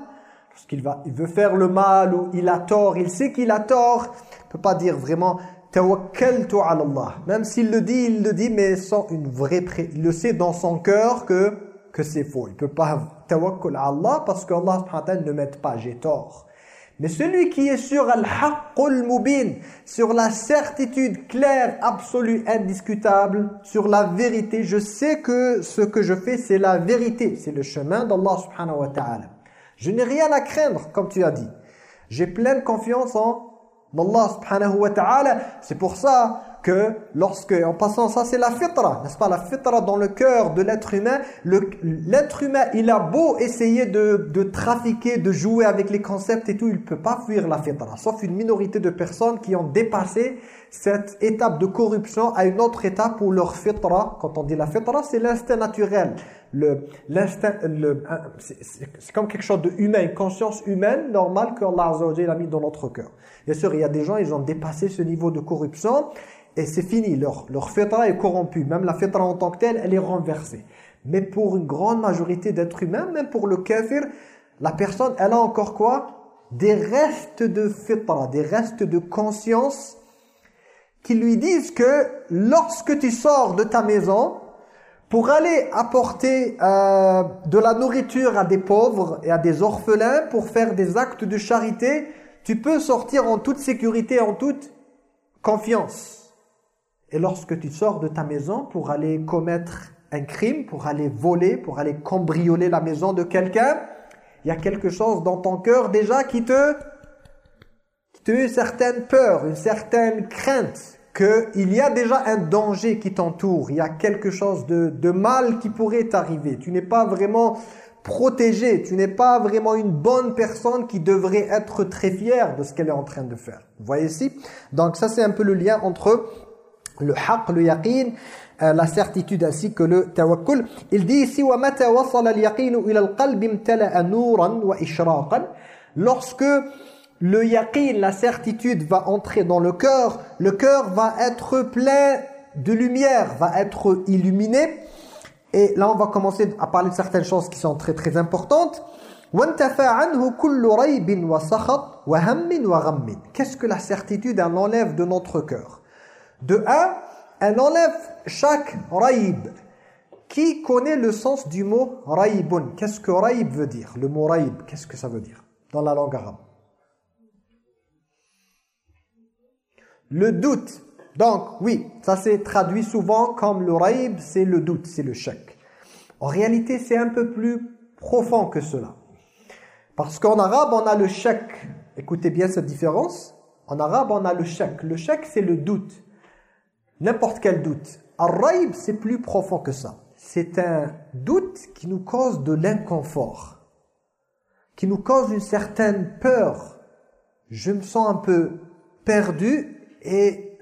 lorsqu'il il veut faire le mal ou il a tort, il sait qu'il a tort, ne peut pas dire vraiment tawakkaltu ala Allah. Même s'il le dit, il le dit mais sans une vraie pré il le sait dans son cœur que que c'est faux. Il peut pas tawakkul à Allah parce qu'Allah ne met pas j'ai tort. Mais celui qui est sur al-haqqul mubin, sur la certitude claire, absolue, indiscutable, sur la vérité, je sais que ce que je fais, c'est la vérité. C'est le chemin d'Allah subhanahu wa ta'ala. Je n'ai rien à craindre, comme tu as dit. J'ai pleine confiance en Allah subhanahu wa ta'ala. C'est pour ça que lorsque, en passant ça, c'est la fitra, n'est-ce pas La fitra dans le cœur de l'être humain. L'être humain, il a beau essayer de, de, trafiquer, de jouer avec les concepts et tout, il ne peut pas fuir la fitra. Sauf une minorité de personnes qui ont dépassé cette étape de corruption à une autre étape où leur fitra, quand on dit la fitra, c'est l'instinct naturel. L'instinct, c'est comme quelque chose de humain, une conscience humaine normale que Allah a mis dans notre cœur. Bien sûr, il y a des gens, ils ont dépassé ce niveau de corruption et c'est fini, leur, leur est corrompue. Même la fitra en tant que telle, elle est renversée. Mais pour une grande majorité d'êtres humains, même pour le kafir, la personne, elle a encore quoi? Des restes de fitra, des restes de conscience qui lui disent que lorsque tu sors de ta maison pour aller apporter euh, de la nourriture à des pauvres et à des orphelins pour faire des actes de charité, tu peux sortir en toute sécurité, en toute confiance. Et lorsque tu sors de ta maison pour aller commettre un crime, pour aller voler, pour aller cambrioler la maison de quelqu'un, il y a quelque chose dans ton cœur déjà qui te, qui te une certaine peur, une certaine crainte qu'il y a déjà un danger qui t'entoure, il y a quelque chose de, de mal qui pourrait t'arriver. Tu n'es pas vraiment protégé, tu n'es pas vraiment une bonne personne qui devrait être très fière de ce qu'elle est en train de faire. Vous voyez ici Donc ça c'est un peu le lien entre le haq, le yaqin, euh, la certitude ainsi que le tawakkul. Il dit ici وَمَتَى وَصَلَ الْيَقِينُ إِلَى الْقَلْبِ امْتَلَأَ نُورًا وَإِشْرَاقًا Lorsque le yaqin, la certitude va entrer dans le cœur, le cœur va être plein de lumière, va être illuminé. Et là, on va commencer à parler de certaines choses qui sont très très importantes. Qu'est-ce que la certitude elle enlève de notre cœur? De un, elle enlève chaque raïb. Qui connaît le sens du mot raïbun Qu'est-ce que raïb veut dire? Le mot raïb, qu'est-ce que ça veut dire? Dans la langue arabe Le doute. Donc, oui, ça s'est traduit souvent comme le raïb, c'est le doute, c'est le chèque. En réalité, c'est un peu plus profond que cela. Parce qu'en arabe, on a le chèque. Écoutez bien cette différence. En arabe, on a le chèque. Le chèque, c'est le doute n'importe quel doute. Ar-raib, c'est plus profond que ça. C'est un doute qui nous cause de l'inconfort, qui nous cause une certaine peur. Je me sens un peu perdu et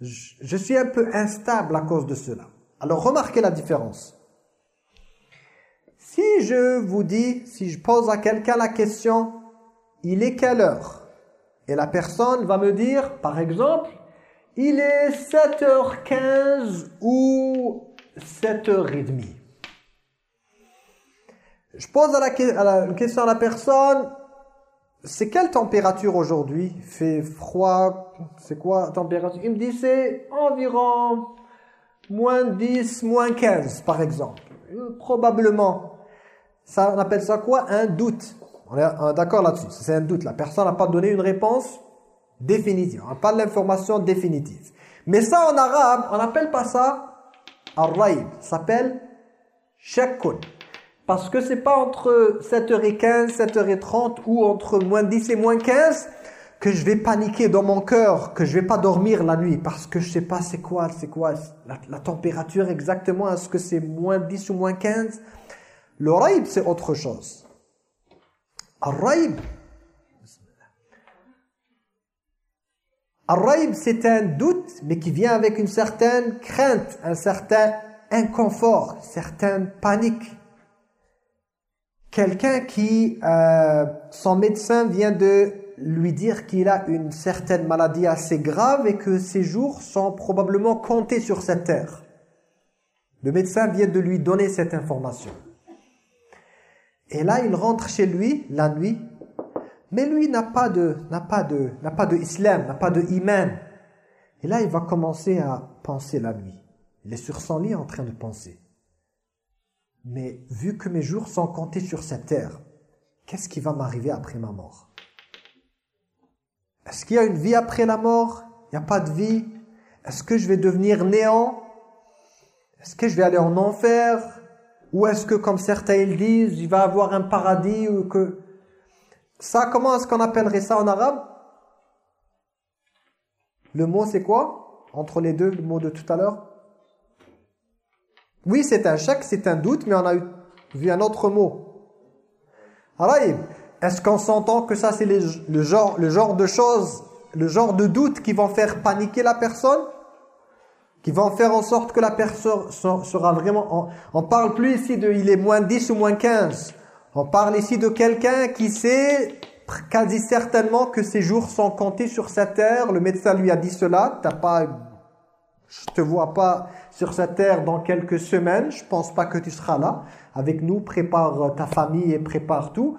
je suis un peu instable à cause de cela. Alors remarquez la différence. Si je vous dis, si je pose à quelqu'un la question, il est quelle heure? Et la personne va me dire, par exemple, il est 7h15 ou 7h30. Je pose la, question à la personne, c'est quelle température aujourd'hui? Fait froid, c'est quoi la température? Il me dit c'est environ moins 10, moins 15 par exemple. Probablement. Ça, on appelle ça quoi? Un doute. On est d'accord là-dessus. C'est un doute. La personne n'a pas donné une réponse définitive. On n'a pas l'information définitive. Mais ça en arabe, on n'appelle pas ça ar-raib. Ça s'appelle shakkun. Parce que c'est pas entre 7h15, 7h30 ou entre moins 10 et moins 15 que je vais paniquer dans mon cœur, que je vais pas dormir la nuit parce que je sais pas c'est quoi, c'est quoi la, température exactement, est-ce que c'est moins 10 ou moins 15 Le raib, c'est autre chose. Al-raib, Al-raib, c'est un doute, mais qui vient avec une certaine crainte, un certain inconfort, une certaine panique. Quelqu'un qui, euh, son médecin vient de lui dire qu'il a une certaine maladie assez grave et que ses jours sont probablement comptés sur cette terre. Le médecin vient de lui donner cette information. Et là, il rentre chez lui la nuit, mais lui n'a pas de n'a pas de n'a pas de islam, n'a pas de iman. Et là, il va commencer à penser la nuit. Il est sur son lit en train de penser. Mais vu que mes jours sont comptés sur cette terre, qu'est-ce qui va m'arriver après ma mort? Est-ce qu'il y a une vie après la mort? Il n'y a pas de vie. Est-ce que je vais devenir néant? Est-ce que je vais aller en enfer? Ou est-ce que, comme certains ils disent, il va avoir un paradis ou que... Ça, comment est-ce qu'on appellerait ça en arabe? Le mot, c'est quoi? Entre les deux, le mot de tout à l'heure? Oui, c'est un chèque, c'est un doute, mais on a vu un autre mot. Araïb. Est-ce qu'on s'entend que ça c'est le genre, le genre de choses, le genre de doutes qui vont faire paniquer la personne? Qui vont faire en sorte que la personne sera vraiment... On, parle plus ici de il est moins 10 ou moins 15. On parle ici de quelqu'un qui sait quasi certainement que ses jours sont comptés sur cette terre. Le médecin lui a dit cela. T'as pas, je te vois pas sur cette terre dans quelques semaines. Je pense pas que tu seras là. Avec nous, prépare ta famille et prépare tout.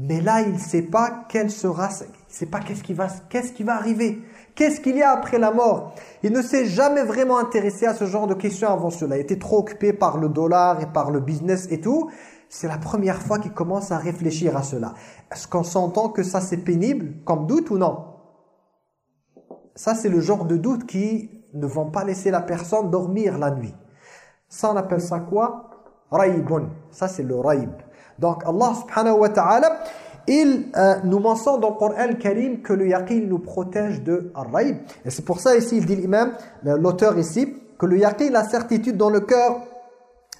Mais là, il ne sait pas quel sera, il sait pas qu'est-ce qui va, qu'est-ce qui va arriver. Qu'est-ce qu'il y a après la mort? Il ne s'est jamais vraiment intéressé à ce genre de questions avant cela. Il était trop occupé par le dollar et par le business et tout. C'est la première fois qu'il commence à réfléchir à cela. Est-ce qu'on s'entend que ça c'est pénible comme doute ou non? Ça c'est le genre de doute qui ne vont pas laisser la personne dormir la nuit. Ça on appelle ça quoi? Raïbun. Ça c'est le raïb. Donc Allah subhanahu wa ta'ala, il euh, nous mentionne dans le Coran Karim que le yaqin nous protège de raïb. Et c'est pour ça ici, il dit l'imam, l'auteur ici, que le yaqin, la certitude dans le cœur,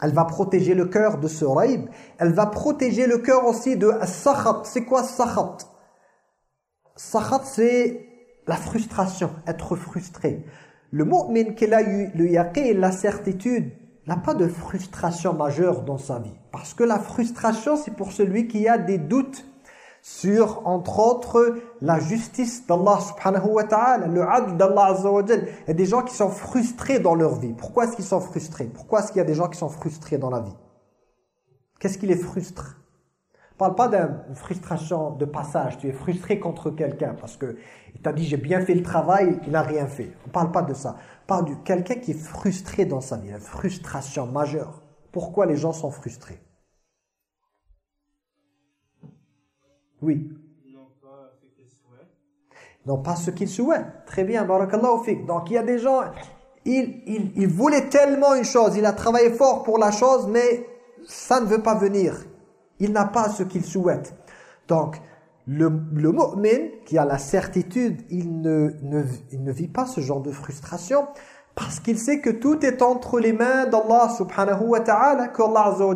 elle va protéger le cœur de ce raïb. Elle va protéger le cœur aussi de sakhat. C'est quoi sakhat? Sakhat, c'est la frustration, être frustré. Le mu'min qu'il a eu le yaqin, la certitude, n'a pas de frustration majeure dans sa vie. Parce que la frustration, c'est pour celui qui a des doutes sur, entre autres, la justice d'Allah subhanahu wa ta'ala, le adl d'Allah azza Il y a des gens qui sont frustrés dans leur vie. Pourquoi est-ce qu'ils sont frustrés? Pourquoi est-ce qu'il y a des gens qui sont frustrés dans la vie? Qu'est-ce qui les frustre? Ne parle pas d'une frustration de passage. Tu es frustré contre quelqu'un parce que il t'a dit j'ai bien fait le travail, il n'a rien fait. On ne parle pas de ça. Parle de quelqu'un qui est frustré dans sa vie, une frustration majeure. Pourquoi les gens sont frustrés? Oui. Non pas ce qu'ils souhaitent. Très bien, barakallahu fik. Donc il y a des gens, il, il, il voulait tellement une chose, il a travaillé fort pour la chose, mais ça ne veut pas venir. Il n'a pas ce qu'il souhaite. Donc, le, le mu'min qui a la certitude, il ne, ne, il ne vit pas ce genre de frustration parce qu'il sait que tout est entre les mains d'Allah subhanahu wa ta'ala, azza wa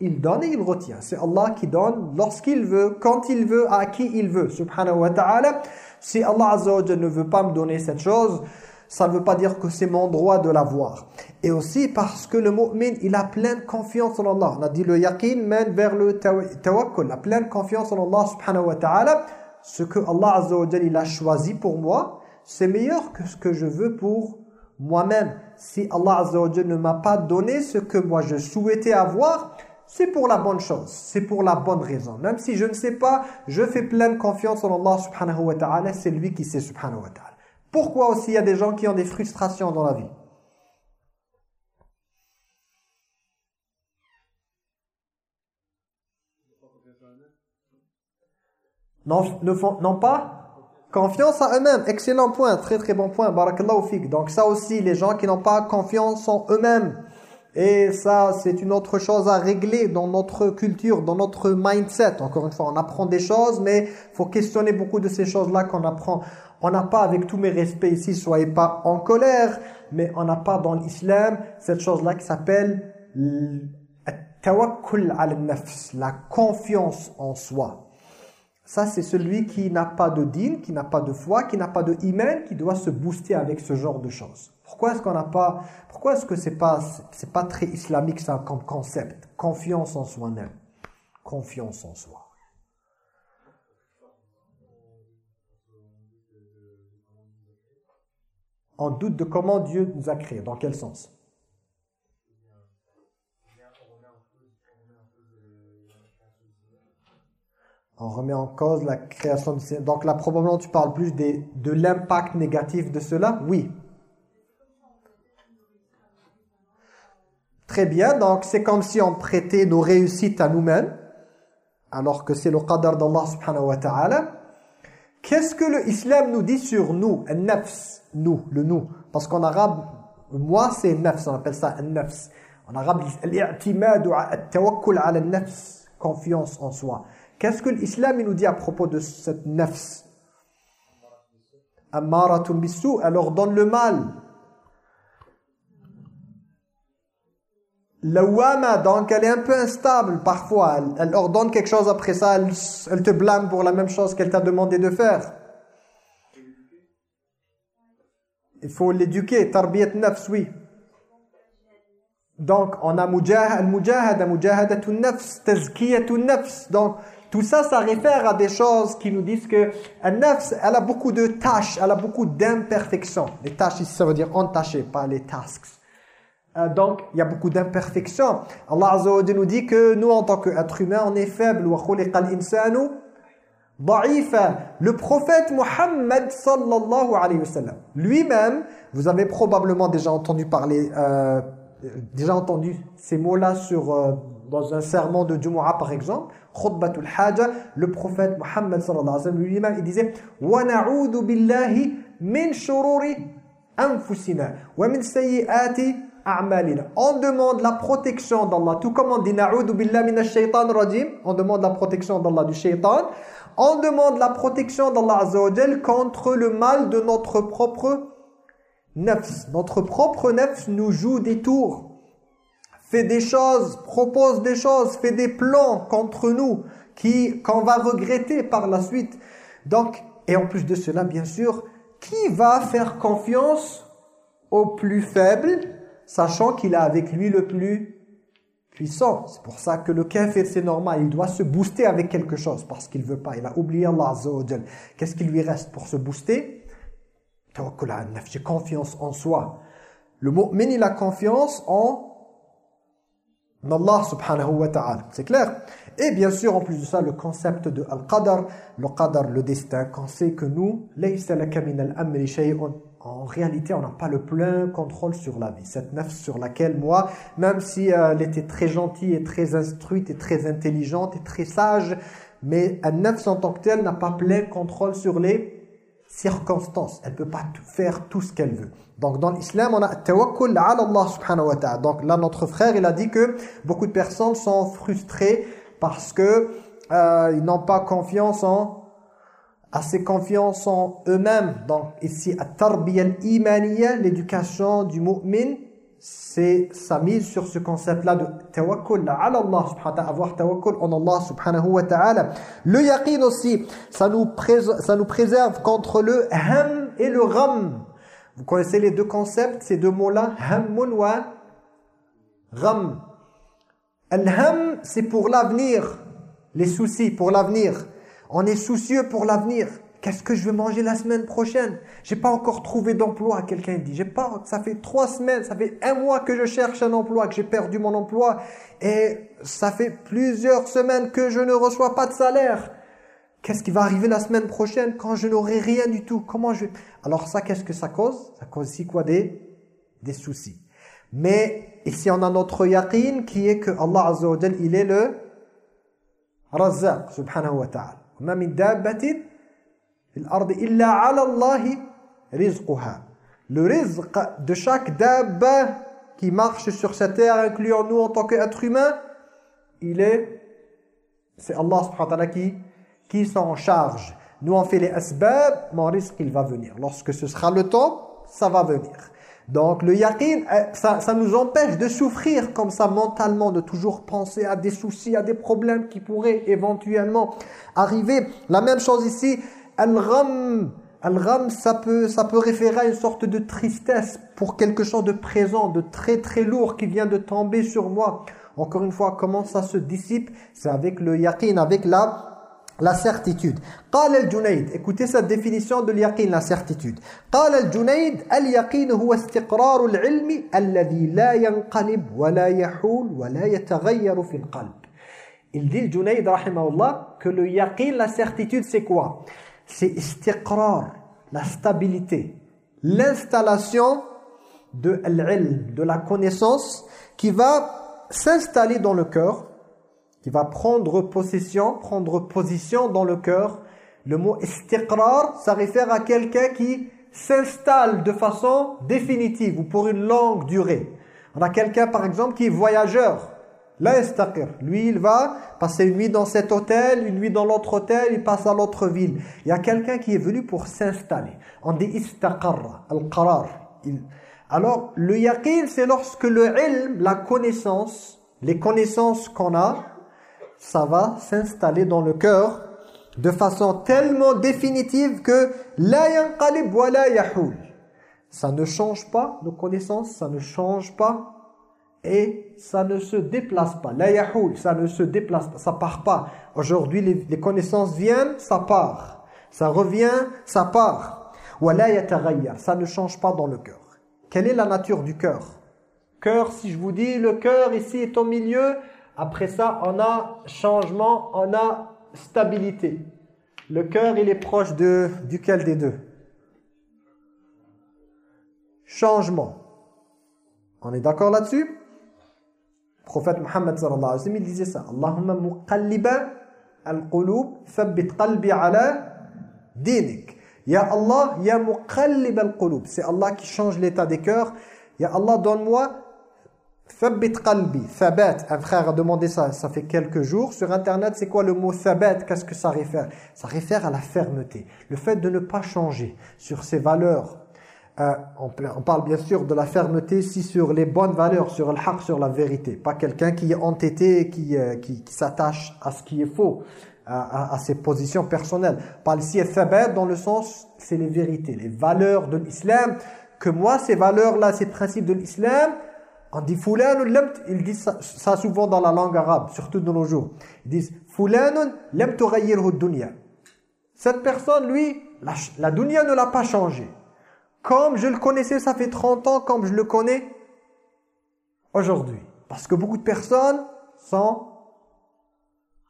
Il donne et il retient. C'est Allah qui donne lorsqu'il veut, quand il veut, à qui il veut, subhanahu wa ta'ala. Si Allah azza ne veut pas me donner cette chose, ça ne veut pas dire que c'est mon droit de l'avoir. Et aussi parce que le mu'min, il a pleine confiance en Allah. On a dit le yaqin mène vers le tawakkul, la pleine confiance en Allah subhanahu wa ta'ala. Ce que Allah azza il a choisi pour moi, c'est meilleur que ce que je veux pour moi-même. Si Allah azza wa ne m'a pas donné ce que moi je souhaitais avoir, c'est pour la bonne chose, c'est pour la bonne raison. Même si je ne sais pas, je fais pleine confiance en Allah subhanahu wa ta'ala, c'est lui qui sait subhanahu wa ta'ala. Pourquoi aussi il y a des gens qui ont des frustrations dans la vie n'ont pas confiance à eux-mêmes. Excellent point, très très bon point. Barakallahu fik. Donc ça aussi, les gens qui n'ont pas confiance en eux-mêmes. Et ça, c'est une autre chose à régler dans notre culture, dans notre mindset. Encore une fois, on apprend des choses, mais il faut questionner beaucoup de ces choses-là qu'on apprend on n'a pas, avec tous mes respects ici, soyez pas en colère, mais on n'a pas dans l'islam cette chose-là qui s'appelle tawakkul al-nafs, la confiance en soi. Ça, c'est celui qui n'a pas de din, qui n'a pas de foi, qui n'a pas de iman, qui doit se booster avec ce genre de choses. Pourquoi est-ce qu'on n'a pas... Pourquoi est-ce que c'est pas c'est pas très islamique ça comme concept? Confiance en soi-même. Confiance en soi. On doute de comment Dieu nous a créés. Dans quel sens? On remet en cause la création de... Donc là, probablement, tu parles plus de l'impact négatif de cela? Oui. Très bien, donc c'est comme si on prêtait nos réussites à nous-mêmes, alors que c'est le qadar d'Allah subhanahu wa ta'ala. Qu'est-ce que l'islam nous dit sur nous Nafs, nous, le nous? Parce qu'en arabe, moi c'est nafs, on appelle ça nafs. En arabe, al-i'timadu al-tawakkul ala nafs, confiance en soi. Qu'est-ce que l'islam nous dit à propos de cette nafs? Elle ordonne le mal. Lawama, donc elle est un peu instable parfois. Elle, ordonne quelque chose après ça, elle, te blâme pour la même chose qu'elle t'a demandé de faire. Il faut l'éduquer, tarbiyat nafs, oui. Donc, on a al-mujahada, mujahadatun nafs, tazkiyatun nafs. Donc, tout ça, ça réfère à des choses qui nous disent que un nafs, elle a beaucoup de tâches, elle a beaucoup d'imperfections. Les tâches ici, ça veut dire entaché, pas les tasks. Euh, donc, il y a beaucoup d'imperfections. Allah Azza wa nous dit que nous, en tant qu'être humain, on est faible. Le prophète Muhammad sallallahu alayhi wa sallam, lui-même, vous avez probablement déjà entendu parler, euh, déjà entendu ces mots-là sur euh, dans un sermon de Jumu'ah par exemple, khutbatul haja, le prophète Muhammad sallallahu alayhi wa sallam lui-même, il disait wa na'udhu billahi min shururi anfusina wa min sayyiati On demande la protection d'Allah, tout comme on dit na'udhu billahi minash shaitan rajim, on demande la protection d'Allah du shaitan. On demande la protection d'Allah azza contre le mal de notre propre nefs. Notre propre nefs nous joue des tours fait des choses, propose des choses, fait des plans contre nous qui qu'on va regretter par la suite. Donc, et en plus de cela, bien sûr, qui va faire confiance au plus faible, sachant qu'il a avec lui le plus puissant. C'est pour ça que le kafir, c'est normal, il doit se booster avec quelque chose, parce qu'il veut pas, il a oublié Allah Qu'est-ce qui lui reste pour se booster? J'ai confiance en soi. Le mot il a confiance en Allah subhanahu wa ta'ala. C'est clair? Et bien sûr, en plus de ça, le concept de Al-Qadar, le Qadar, le destin, qu'on sait que nous, en réalité, on n'a pas le plein contrôle sur la vie. Cette nef sur laquelle moi, même si euh, elle était très gentille et très instruite et très intelligente et très sage, mais un nef en tant que tel n'a pas plein contrôle sur les circonstances. Elle ne peut pas faire tout ce qu'elle veut. Donc dans l'islam, on a tawakkul ala Allah subhanahu wa ta'ala. Donc là, notre frère, il a dit que beaucoup de personnes sont frustrées parce que euh, ils n'ont pas confiance en assez confiance en eux-mêmes. Donc ici, l'éducation du mu'min, c'est sa mise sur ce concept-là de tawakkul ala Allah subhanahu wa ta'ala, avoir en Allah subhanahu wa ta'ala. Le yaqin aussi, ça nous, ça nous préserve contre le ham et le ram. Vous connaissez les deux concepts, ces deux mots-là Hammun wa Ram. Al-Ham, c'est pour l'avenir. Les soucis pour l'avenir. On est soucieux pour l'avenir. Qu'est-ce que je vais manger la semaine prochaine? J'ai pas encore trouvé d'emploi, quelqu'un dit. J'ai pas, ça fait trois semaines, ça fait un mois que je cherche un emploi, que j'ai perdu mon emploi. Et ça fait plusieurs semaines que je ne reçois pas de salaire. Qu'est-ce qui va arriver la semaine prochaine quand je n'aurai rien du tout? Comment je Alors ça, qu'est-ce que ça cause? Ça cause aussi quoi? Des, des soucis. Mais ici, on a notre yaqin qui est que Allah Azza wa il est le subhanahu wa ta'ala. Le rizq de chaque dabba qui marche sur cette terre, incluant nous en tant qu'être humain, il est, c'est Allah subhanahu wa ta'ala qui, qui s'en charge. Nous on fait les asbab, mon risque il va venir. Lorsque ce sera le temps, ça va venir. Donc le yaqin, euh, ça, nous empêche de souffrir comme ça mentalement, de toujours penser à des soucis, à des problèmes qui pourraient éventuellement arriver. La même chose ici, al-gham, al-gham ça peut, ça peut référer à une sorte de tristesse pour quelque chose de présent, de très très lourd qui vient de tomber sur moi. Encore une fois, comment ça se dissipe? C'est avec le yaqin, avec la la certitude. قال الجنيد écoutez cette définition de l'yaqin la certitude. قال الجنيد اليقين هو استقرار العلم الذي لا ينقلب ولا يحول ولا يتغير في القلب. Il dit le Junaid rahimahullah que le yaqin la certitude c'est quoi C'est istiqrar, la stabilité, l'installation de l'ilm, de la connaissance qui va s'installer dans le cœur qui va prendre possession, prendre position dans le cœur. Le mot istiqrar, ça réfère à quelqu'un qui s'installe de façon définitive ou pour une longue durée. On a quelqu'un par exemple qui est voyageur. Lui, il va passer une nuit dans cet hôtel, une nuit dans l'autre hôtel, il passe à l'autre ville. Il y a quelqu'un qui est venu pour s'installer. On dit istaqar, al-qarar. Alors, le yaqin, c'est lorsque le ilm, la connaissance, les connaissances qu'on a, ça va s'installer dans le cœur de façon tellement définitive que la yanqalib wa la yahul. Ça ne change pas nos connaissances, ça ne change pas et ça ne se déplace pas. La yahul, ça ne se déplace pas, ça part pas. Aujourd'hui, les, connaissances viennent, ça part. Ça revient, ça part. Wa la ça ne change pas dans le cœur. Quelle est la nature du cœur? Cœur, si je vous dis, le cœur ici est au milieu, après ça, on a changement, on a stabilité. Le cœur, il est proche de duquel des deux? Changement. On est d'accord là-dessus? Le prophète Muhammad sallallahu alayhi wa sallam, il disait ça. Allahumma muqalliba al-qulub, thabbit qalbi ala dinik. Ya Allah, ya muqallib al-qulub. C'est Allah qui change l'état des cœurs. Ya Allah, donne-moi Thabbit qalbi, thabat, un frère a demandé ça, ça fait quelques jours. Sur Internet, c'est quoi le mot thabat? Qu'est-ce que ça réfère? Ça réfère à la fermeté. Le fait de ne pas changer sur ses valeurs. Euh, on, parle bien sûr de la fermeté ici sur les bonnes valeurs, sur le sur la vérité. Pas quelqu'un qui est entêté, qui, euh, qui, s'attache à ce qui est faux, à, ses positions personnelles. On parle ici thabat dans le sens, c'est les vérités, les valeurs de l'islam. Que moi, ces valeurs-là, ces principes de l'islam on dit fulanun lam ils disent ça, souvent dans la langue arabe, surtout de nos jours. Ils disent fulanun lam tughayyirhu dunya. Cette personne lui la, la dunya ne l'a pas changé. Comme je le connaissais ça fait 30 ans comme je le connais aujourd'hui. Parce que beaucoup de personnes sont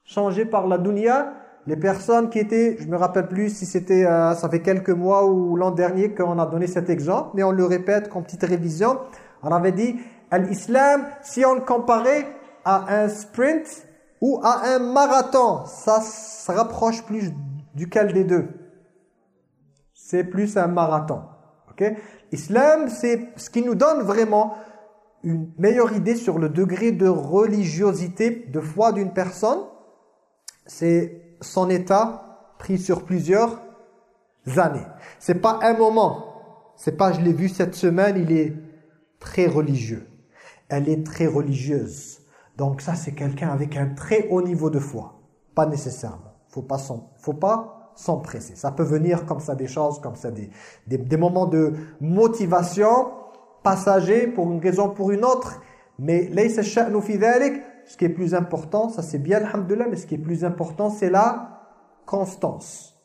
changées par la dunya. Les personnes qui étaient, je me rappelle plus si c'était, euh, ça fait quelques mois ou l'an dernier qu'on a donné cet exemple, mais on le répète comme petite révision. On avait dit, l'islam, si on le comparait à un sprint ou à un marathon, ça se rapproche plus duquel des deux C'est plus un marathon. L'islam, c'est ce qui nous donne vraiment une meilleure idée sur le degré de religiosité, de foi d'une personne. C'est son état pris sur plusieurs années. C'est pas un moment. C'est pas je l'ai vu cette semaine, il est très religieux elle est très religieuse. Donc ça, c'est quelqu'un avec un très haut niveau de foi. Pas nécessairement. Faut pas faut pas s'empresser. Ça peut venir comme ça, des choses comme ça, des, des, moments de motivation passagers pour une raison ou pour une autre. Mais ce qui est plus important, ça c'est bien, alhamdoulilah, mais ce qui est plus important, c'est la constance.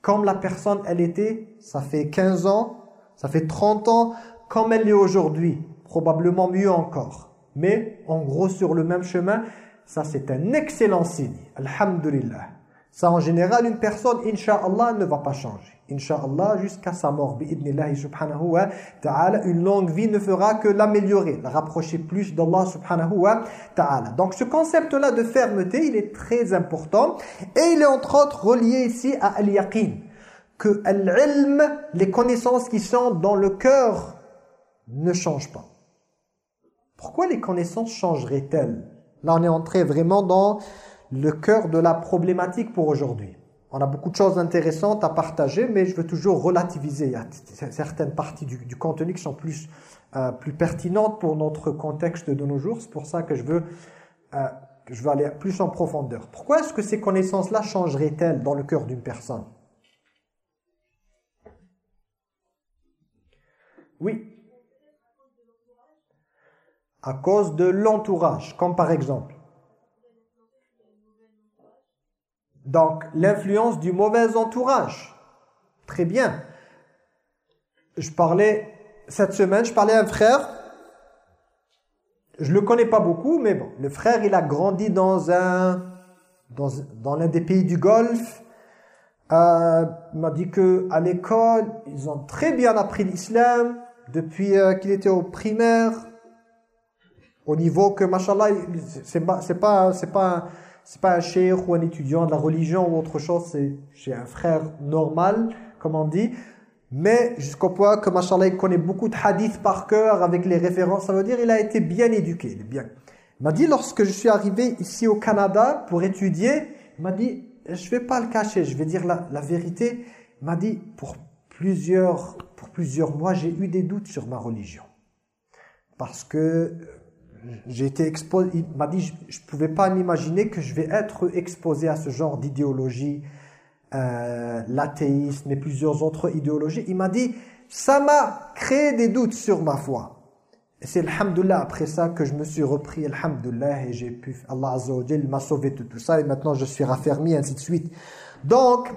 Comme la personne, elle était, ça fait 15 ans, ça fait 30 ans, comme elle est aujourd'hui probablement mieux encore. Mais en gros sur le même chemin, ça c'est un excellent signe. Alhamdulillah. Ça en général, une personne, Inch'Allah, ne va pas changer. Inch'Allah, jusqu'à sa mort. subhanahu wa ta'ala. Une longue vie ne fera que l'améliorer, la rapprocher plus d'Allah subhanahu wa ta'ala. Donc ce concept-là de fermeté, il est très important. Et il est entre autres relié ici à al-yaqin. Que l'ilm, les connaissances qui sont dans le cœur, ne changent pas. Pourquoi les connaissances changeraient-elles? Là, on est entré vraiment dans le cœur de la problématique pour aujourd'hui. On a beaucoup de choses intéressantes à partager, mais je veux toujours relativiser. Il y a certaines parties du, contenu qui sont plus, euh, plus pertinentes pour notre contexte de nos jours. C'est pour ça que je veux, euh, que je veux aller plus en profondeur. Pourquoi est-ce que ces connaissances-là changeraient-elles dans le cœur d'une personne? Oui. À cause de l'entourage, comme par exemple Donc, l'influence du mauvais entourage. Très bien. Je parlais, cette semaine, je parlais à un frère. Je le connais pas beaucoup, mais bon. Le frère, il a grandi dans un, dans, dans l'un des pays du Golfe. Euh, il m'a dit que à l'école, ils ont très bien appris l'islam depuis euh, qu'il était au primaire. Au niveau que, machallah, c'est pas, c'est pas, c'est pas, pas un cheikh ou un étudiant de la religion ou autre chose, c'est un frère normal, comme on dit. Mais jusqu'au point que, machallah, il connaît beaucoup de hadiths par cœur avec les références, ça veut dire il a été bien éduqué. Il, bien. m'a dit, lorsque je suis arrivé ici au Canada pour étudier, il m'a dit, je vais pas le cacher, je vais dire la, vérité. Il m'a dit, pour plusieurs, pour plusieurs mois, j'ai eu des doutes sur ma religion. Parce que j'ai été exposé, il m'a dit, je ne pouvais pas m'imaginer que je vais être exposé à ce genre d'idéologie, euh, l'athéisme et plusieurs autres idéologies. Il m'a dit, ça m'a créé des doutes sur ma foi. Et c'est alhamdoulilah après ça que je me suis repris, alhamdoulilah, et j'ai pu, Allah Azza m'a sauvé de tout ça, et maintenant je suis raffermi, ainsi de suite. Donc,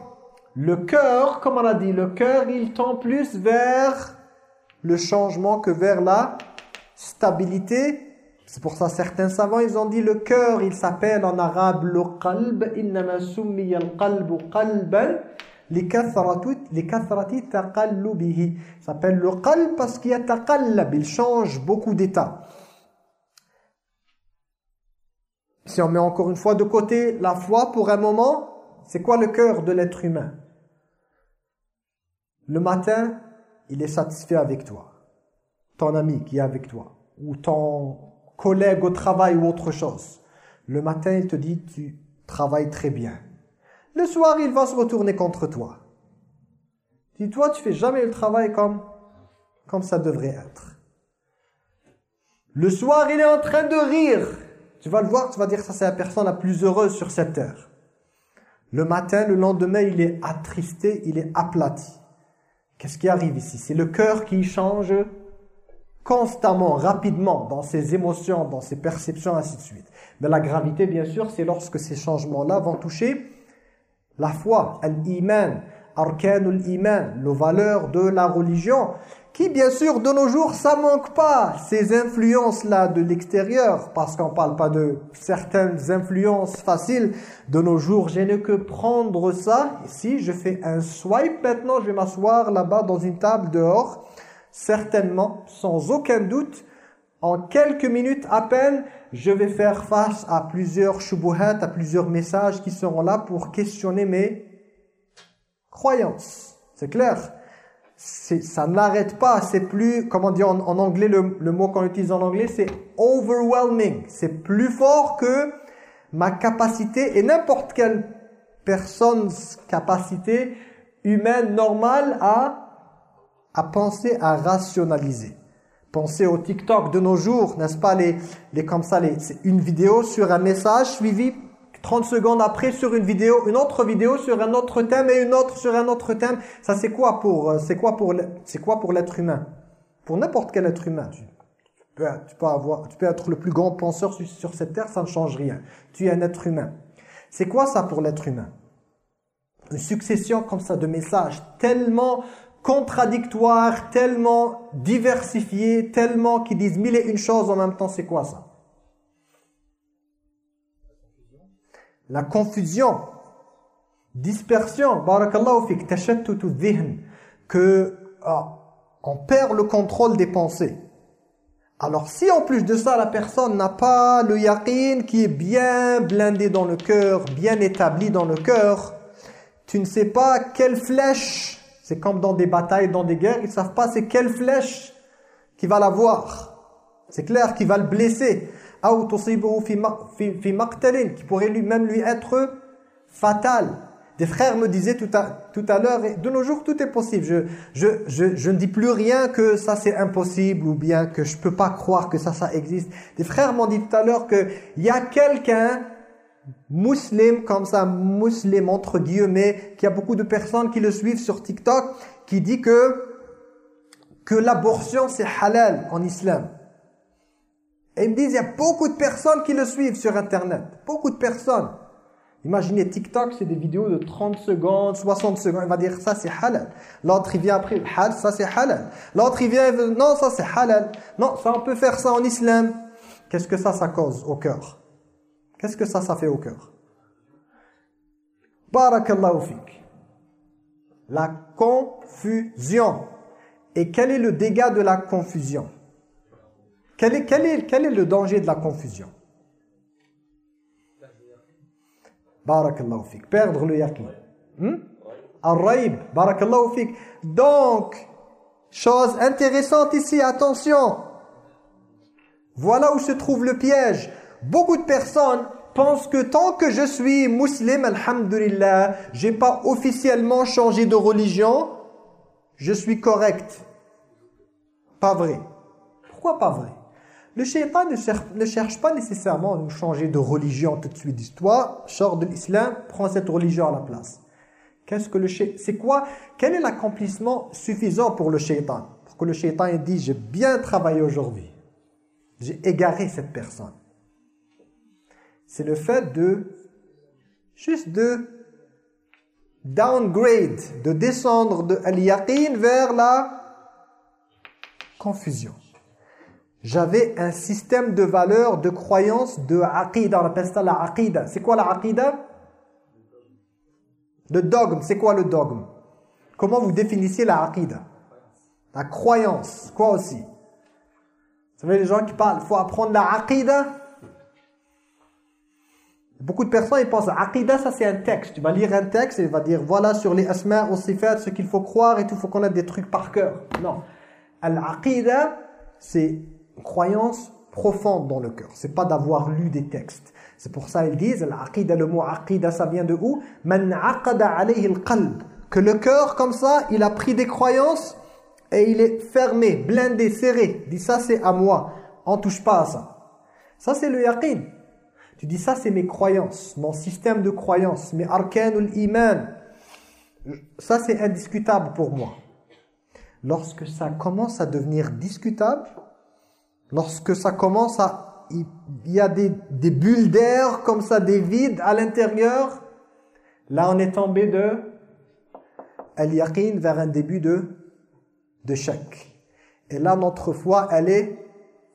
le cœur, comme on a dit, le cœur, il tend plus vers le changement que vers la stabilité c'est pour ça certains savants, ils ont dit le cœur, il s'appelle en arabe le qalb, innama summiya al-qalbu qalban likathrati taqallubihi. S'appelle le qalb parce qu'il y a taqallab, il change beaucoup d'état. Si on met encore une fois de côté la foi pour un moment, c'est quoi le cœur de l'être humain? Le matin, il est satisfait avec toi. Ton ami qui est avec toi. Ou ton collègue au travail ou autre chose. Le matin, il te dit, tu travailles très bien. Le soir, il va se retourner contre toi. Dis-toi, tu fais jamais le travail comme, comme ça devrait être. Le soir, il est en train de rire. Tu vas le voir, tu vas dire, ça c'est la personne la plus heureuse sur cette terre. Le matin, le lendemain, il est attristé, il est aplati. Qu'est-ce qui arrive ici? C'est le cœur qui change? Constamment, rapidement, dans ses émotions, dans ses perceptions, ainsi de suite. Mais la gravité, bien sûr, c'est lorsque ces changements-là vont toucher la foi, l'iman, arkanul iman, le valeur de la religion, qui, bien sûr, de nos jours, ça manque pas, ces influences-là de l'extérieur, parce qu'on parle pas de certaines influences faciles de nos jours. Je n'ai que prendre ça. Ici, je fais un swipe, maintenant, je vais m'asseoir là-bas dans une table dehors, certainement, sans aucun doute, en quelques minutes à peine, je vais faire face à plusieurs shubuhat, à plusieurs messages qui seront là pour questionner mes croyances. C'est clair ça n'arrête pas, c'est plus, comment dire en, en anglais, le, mot qu'on utilise en anglais, c'est overwhelming. C'est plus fort que ma capacité et n'importe quelle personne capacité humaine normale à à penser à rationaliser. Pensez au TikTok de nos jours, n'est-ce pas, les, les comme ça, les, c'est une vidéo sur un message suivi 30 secondes après sur une vidéo, une autre vidéo sur un autre thème et une autre sur un autre thème. Ça c'est quoi pour euh, c'est quoi pour c'est quoi pour l'être humain? Pour n'importe quel être humain, tu, peux, tu, peux avoir tu peux être le plus grand penseur sur, sur cette terre, ça ne change rien. Tu es un être humain. C'est quoi ça pour l'être humain? Une succession comme ça de messages tellement contradictoires, tellement diversifiés, tellement qui disent mille et une choses en même temps, c'est quoi ça? La confusion. dispersion, barakallahu fik, tashattutu dhihn, que ah, on perd le contrôle des pensées. Alors si en plus de ça, la personne n'a pas le yaqin qui est bien blindé dans le cœur, bien établi dans le cœur, tu ne sais pas quelle flèche, c'est comme dans des batailles, dans des guerres, ils ne savent pas c'est quelle flèche qui va l'avoir. C'est clair qu'il va le blesser. qui pourrait lui-même lui être fatal. Des frères me disaient tout à, tout à l'heure, de nos jours tout est possible. Je, je, je, je ne dis plus rien que ça c'est impossible ou bien que je peux pas croire que ça, ça existe. Des frères m'ont dit tout à l'heure qu'il y a quelqu'un, musulman comme ça, musulman entre guillemets, qui a beaucoup de personnes qui le suivent sur TikTok, qui dit que, que l'abortion c'est halal en islam. Et ils me disent, il y a beaucoup de personnes qui le suivent sur Internet. Beaucoup de personnes. Imaginez TikTok, c'est des vidéos de 30 secondes, 60 secondes. Il va dire ça c'est halal. L'autre il vient après, halal, ça c'est halal. L'autre il vient, non ça c'est halal. Non, ça on peut faire ça en islam. Qu'est-ce que ça, ça cause au cœur? Qu'est-ce que ça, ça fait au cœur? Barakallahu fik. La confusion. Et quel est le dégât de la confusion? Quel est, le danger de la confusion? Barakallahu fik. Perdre le yaqin. Hmm? Al-raib. Barakallahu fik. Donc, chose intéressante ici, attention. Voilà où se trouve le piège. Beaucoup de personnes pensent que tant que je suis musulman, alhamdulillah, j'ai pas officiellement changé de religion, je suis correct. Pas vrai. Pourquoi pas vrai? Le shaitan ne cherche, pas nécessairement à nous changer de religion tout de suite. d'histoire. sort de l'islam, prends cette religion à la place. Qu'est-ce que le C'est quoi? Quel est l'accomplissement suffisant pour le shaitan Pour que le shaitan ait dit, j'ai bien travaillé aujourd'hui. J'ai égaré cette personne. C'est le fait de, juste de downgrade, de descendre de al-yaqin vers la confusion. J'avais un système de valeurs, de croyances, de aqidah. On appelle ça la aqidah. C'est quoi la aqidah Le dogme. C'est quoi le dogme? Comment vous définissez la aqidah La croyance. Quoi aussi? Vous savez les gens qui parlent, il faut apprendre la aqidah. Beaucoup de personnes ils pensent aqidah ça c'est un texte. Tu vas lire un texte et il va dire voilà sur les asma ou sifat ce qu'il faut croire et tout, il faut connaître des trucs par cœur. Non. Al-aqidah c'est croyance profonde dans le cœur. C'est pas d'avoir lu des textes. C'est pour ça ils disent, le mot aqida, ça vient de où? Man alayhi al Que le cœur, comme ça, il a pris des croyances et il est fermé, blindé, serré. dit ça c'est à moi. On touche pas à ça. Ça c'est le yaqin. Tu dis ça c'est mes croyances, mon système de croyances, mes arkanul iman. Ça c'est indiscutable pour moi. Lorsque ça commence à devenir discutable, Lorsque ça commence à... Il y a des, bulles d'air comme ça, des vides à l'intérieur. Là, on est tombé de al-yaqin vers un début de, de chèque. Et là, notre foi, elle est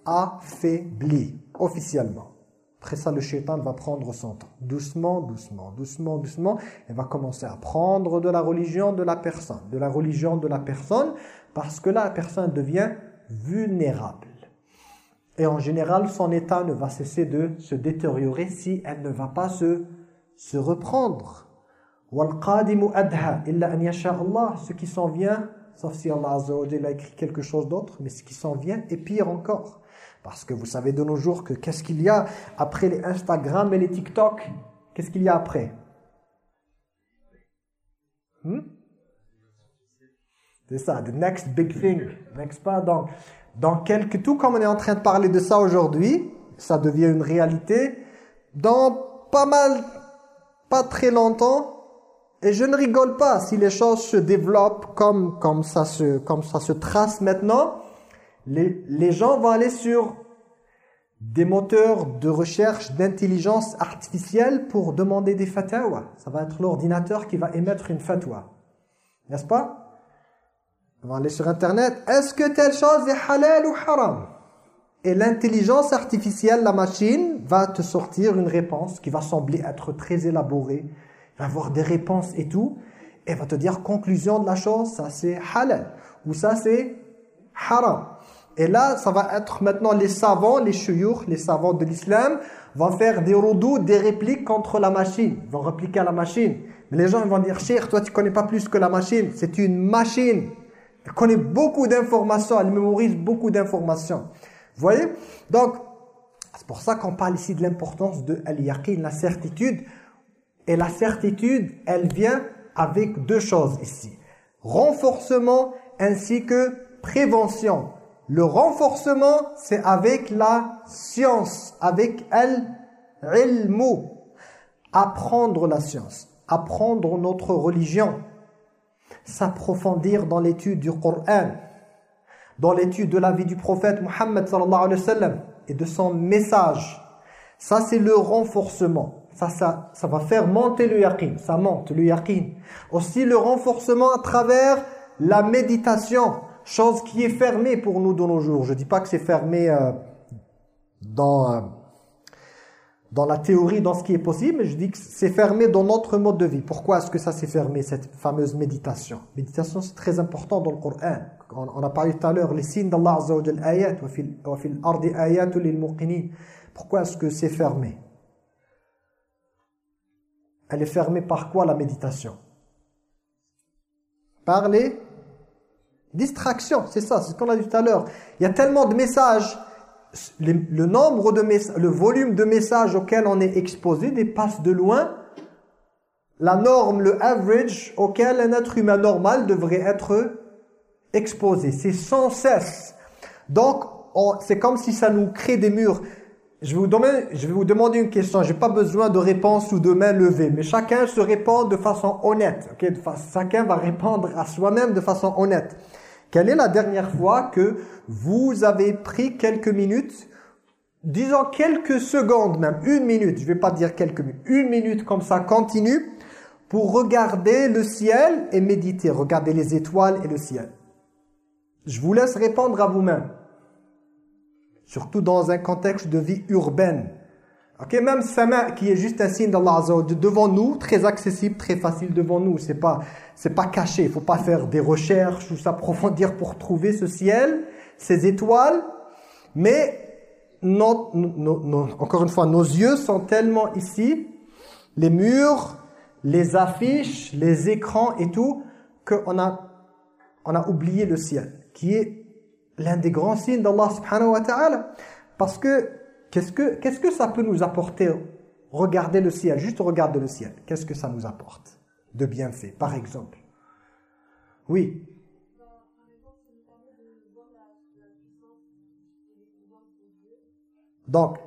affaiblie, officiellement. Après ça, le shaitan va prendre son temps. Doucement, doucement, doucement, doucement. Il va commencer à prendre de la religion de la personne. De la religion de la personne. Parce que là, la personne devient vulnérable. Et en général, son état ne va cesser de se détériorer si elle ne va pas se, se reprendre. Ce qui s'en vient, sauf si Allah a écrit quelque chose d'autre, mais ce qui s'en vient est pire encore. Parce que vous savez de nos jours que qu'est-ce qu'il y a après les Instagram et les TikTok? Qu'est-ce qu'il y a après? Hmm? C'est ça, the next big thing. Next pas donc dans quelques, tout comme on est en train de parler de ça aujourd'hui, ça devient une réalité, dans pas mal, pas très longtemps, et je ne rigole pas si les choses se développent comme, comme, ça, se, comme ça se trace maintenant, les, gens vont aller sur des moteurs de recherche d'intelligence artificielle pour demander des fatwas. Ça va être l'ordinateur qui va émettre une fatwa. N'est-ce pas? On va aller sur Internet. Est-ce que telle chose est halal ou haram? Et l'intelligence artificielle, la machine, va te sortir une réponse qui va sembler être très élaborée, Il va avoir des réponses et tout. Et va te dire, conclusion de la chose, ça c'est halal. Ou ça c'est haram. Et là, ça va être maintenant les savants, les chouyours, les savants de l'islam, vont faire des roudous, des répliques contre la machine. Ils vont répliquer à la machine. Mais les gens vont dire, cher, toi tu connais pas plus que la machine. C'est une machine. Elle connaît beaucoup d'informations, elle mémorise beaucoup d'informations. Vous voyez? Donc, c'est pour ça qu'on parle ici de l'importance de al-yaqin, la certitude. Et la certitude, elle vient avec deux choses ici. Renforcement ainsi que prévention. Le renforcement, c'est avec la science, avec al-ilmu. Apprendre la science, apprendre notre religion, s'approfondir dans l'étude du Coran, dans l'étude de la vie du prophète Muhammad sallallahu alayhi wa sallam et de son message. Ça, c'est le renforcement. Ça, ça, ça va faire monter le yaqin. Ça monte le yaqin. Aussi le renforcement à travers la méditation. Chose qui est fermée pour nous de nos jours. Je ne dis pas que c'est fermé euh, dans... Euh, dans la théorie, dans ce qui est possible, mais je dis que c'est fermé dans notre mode de vie. Pourquoi est-ce que ça s'est fermé, cette fameuse méditation? Méditation, c'est très important dans le Coran. On, a parlé tout à l'heure, les signes d'Allah Azza wa ayat, wa fil ardi lil Pourquoi est-ce que c'est fermé? Elle est fermée par quoi la méditation? Par les distractions, c'est ça, c'est ce qu'on a dit tout à l'heure. Il y a tellement de messages le, nombre de le volume de messages auxquels on est exposé dépasse de loin la norme, le average auquel un être humain normal devrait être exposé. C'est sans cesse. Donc, c'est comme si ça nous crée des murs. Je vais vous, demander, je vais vous demander une question. Je n'ai pas besoin de réponse ou de main levée. Mais chacun se répond de façon honnête. Chacun va répondre à soi-même de façon honnête. Quelle est la dernière fois que vous avez pris quelques minutes, disons quelques secondes même, une minute, je ne vais pas dire quelques minutes, une minute comme ça continue, pour regarder le ciel et méditer, regarder les étoiles et le ciel. Je vous laisse répondre à vous-même. Surtout dans un contexte de vie urbaine. Ok, même sama qui est juste un signe d'Allah devant nous, très accessible, très facile devant nous. C'est pas, c'est pas caché. Il faut pas faire des recherches ou s'approfondir pour trouver ce ciel, ces étoiles. Mais encore une fois, nos yeux sont tellement ici, les murs, les affiches, les écrans et tout, qu'on a, on a oublié le ciel, qui est l'un des grands signes d'Allah subhanahu wa ta'ala. Parce que Qu'est-ce que, ça peut nous apporter? Regarder le ciel, juste regarder le ciel. Qu'est-ce que ça nous apporte de bienfait, par exemple? Oui. Donc,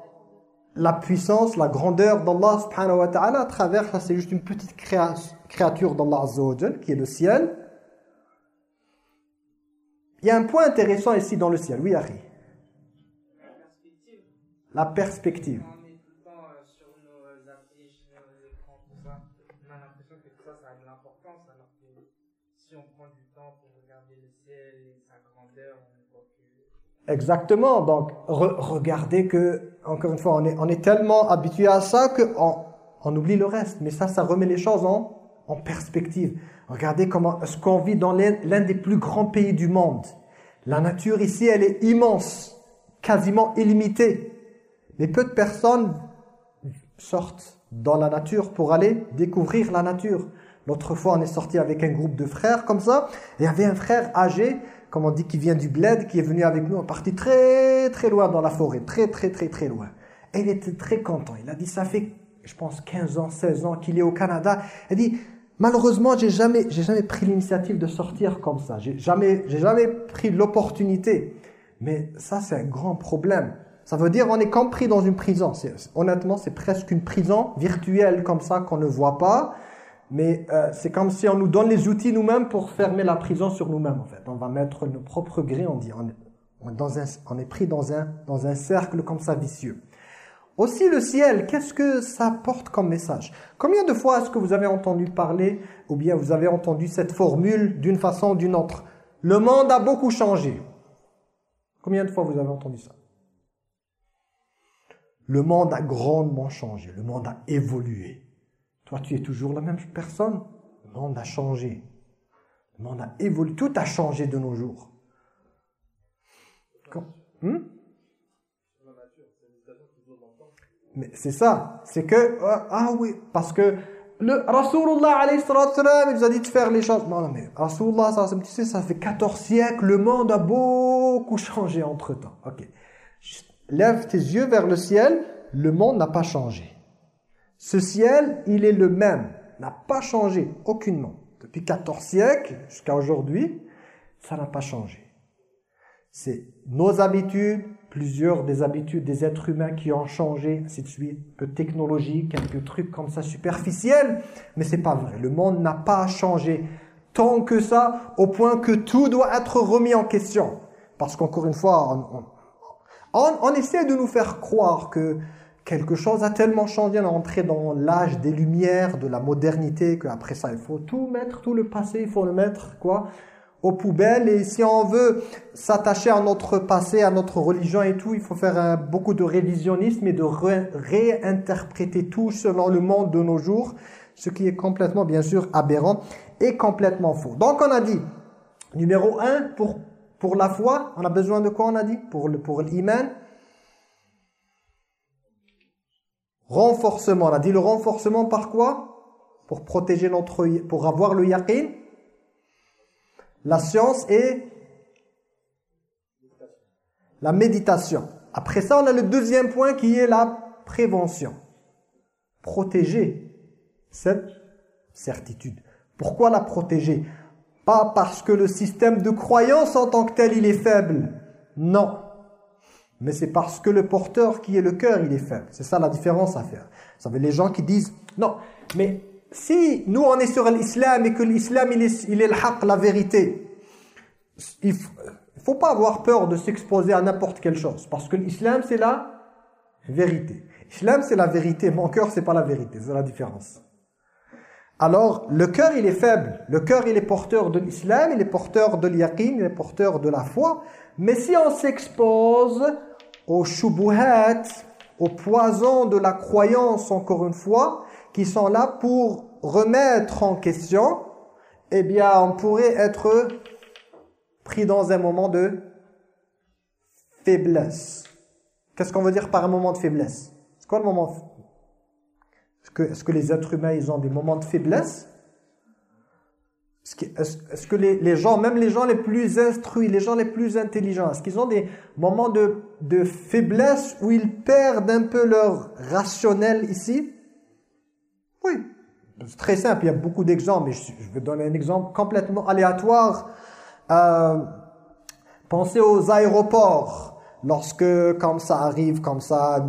la puissance, la grandeur d'Allah subhanahu wa ta'ala à travers, ça c'est juste une petite créature d'Allah azza qui est le ciel. Il y a un point intéressant ici dans le ciel. Oui, Harry la perspective. Exactement, donc regardez que, encore une fois, on est, tellement habitué à ça qu'on on oublie le reste. Mais ça, ça remet les choses en perspective. Regardez comment est-ce qu'on vit dans l'un des plus grands pays du monde. La nature ici, elle est immense, quasiment illimitée. Mais peu de personnes sortent dans la nature pour aller découvrir la nature. L'autre fois, on est sorti avec un groupe de frères comme ça. Il y avait un frère âgé, comme on dit, qui vient du bled, qui est venu avec nous. On parti très très loin dans la forêt. Très très très très loin. Et il était très content. Il a dit, ça fait, je pense, 15 ans, 16 ans qu'il est au Canada. Il dit, malheureusement, j'ai jamais, j'ai jamais pris l'initiative de sortir comme ça. J'ai jamais, j'ai jamais pris l'opportunité. Mais ça, c'est un grand problème. Ça veut dire on est compris dans une prison. Honnêtement, c'est presque une prison virtuelle comme ça qu'on ne voit pas. Mais euh, c'est comme si on nous donne les outils nous-mêmes pour fermer la prison sur nous-mêmes en fait. On va mettre nos propres grilles, on dit. On on est pris dans un, dans un cercle comme ça vicieux. Aussi le ciel, qu'est-ce que ça porte comme message? Combien de fois est-ce que vous avez entendu parler ou bien vous avez entendu cette formule d'une façon ou d'une autre? Le monde a beaucoup changé. Combien de fois vous avez entendu ça? Le monde a grandement changé, le monde a évolué. Toi, tu es toujours la même personne. Le monde a changé. Le monde a évolué. Tout a changé de nos jours. Hmm? Mais c'est ça. C'est que... Euh, ah oui, parce que le Rasulullah alayhi il nous a dit de faire les choses. Non, non mais Rasulullah, tu sais, ça fait 14 siècles, le monde a beaucoup changé entre-temps. Ok. Lève tes yeux vers le ciel, le monde n'a pas changé. Ce ciel, il est le même, n'a pas changé aucunement. Depuis 14 siècles jusqu'à aujourd'hui, ça n'a pas changé. C'est nos habitudes, plusieurs des habitudes des êtres humains qui ont changé, ainsi de suite, peu technologique, quelques trucs comme ça superficiels, mais c'est pas vrai. Le monde n'a pas changé tant que ça, au point que tout doit être remis en question. Parce qu'encore une fois, on, on, essaie de nous faire croire que quelque chose a tellement changé, on est entré dans l'âge des lumières, de la modernité, qu'après ça, il faut tout mettre, tout le passé, il faut le mettre, quoi aux poubelles. Et si on veut s'attacher à notre passé, à notre religion et tout, il faut faire beaucoup de révisionnisme et de réinterpréter tout selon le monde de nos jours, ce qui est complètement bien sûr aberrant et complètement faux. Donc on a dit, numéro un, pour, pour la foi, on a besoin de quoi on a dit? Pour le pour Renforcement, on a dit le renforcement par quoi? Pour protéger notre, pour avoir le yaqin la science et la méditation. Après ça, on a le deuxième point qui est la prévention. Protéger cette certitude. Pourquoi la protéger? Pas parce que le système de croyance en tant que tel, il est faible. Non. Mais c'est parce que le porteur qui est le cœur, il est faible. C'est ça la différence à faire. Vous savez, les gens qui disent, non, mais si nous on est sur l'islam et que l'islam il est, il est le haq, la vérité, il ne faut pas avoir peur de s'exposer à n'importe quelle chose. Parce que l'islam c'est la vérité. L'islam c'est la vérité, mon cœur c'est pas la vérité, c'est la différence. Alors le cœur il est faible, le cœur il est porteur de l'islam, il est porteur de l'yaqin, il est porteur de la foi. Mais si on s'expose aux shubuhat, aux poisons de la croyance encore une fois, qui sont là pour remettre en question, eh bien, on pourrait être pris dans un moment de faiblesse. Qu'est-ce qu'on veut dire par un moment de faiblesse? C'est quoi le moment Est-ce que, les êtres humains, ils ont des moments de faiblesse? Est-ce que, les, les, gens, même les gens les plus instruits, les gens les plus intelligents, est-ce qu'ils ont des moments de, de faiblesse où ils perdent un peu leur rationnel ici? Oui, c'est très simple, il y a beaucoup d'exemples, mais je, vais donner un exemple complètement aléatoire. Euh, pensez aux aéroports, lorsque comme ça arrive, comme ça,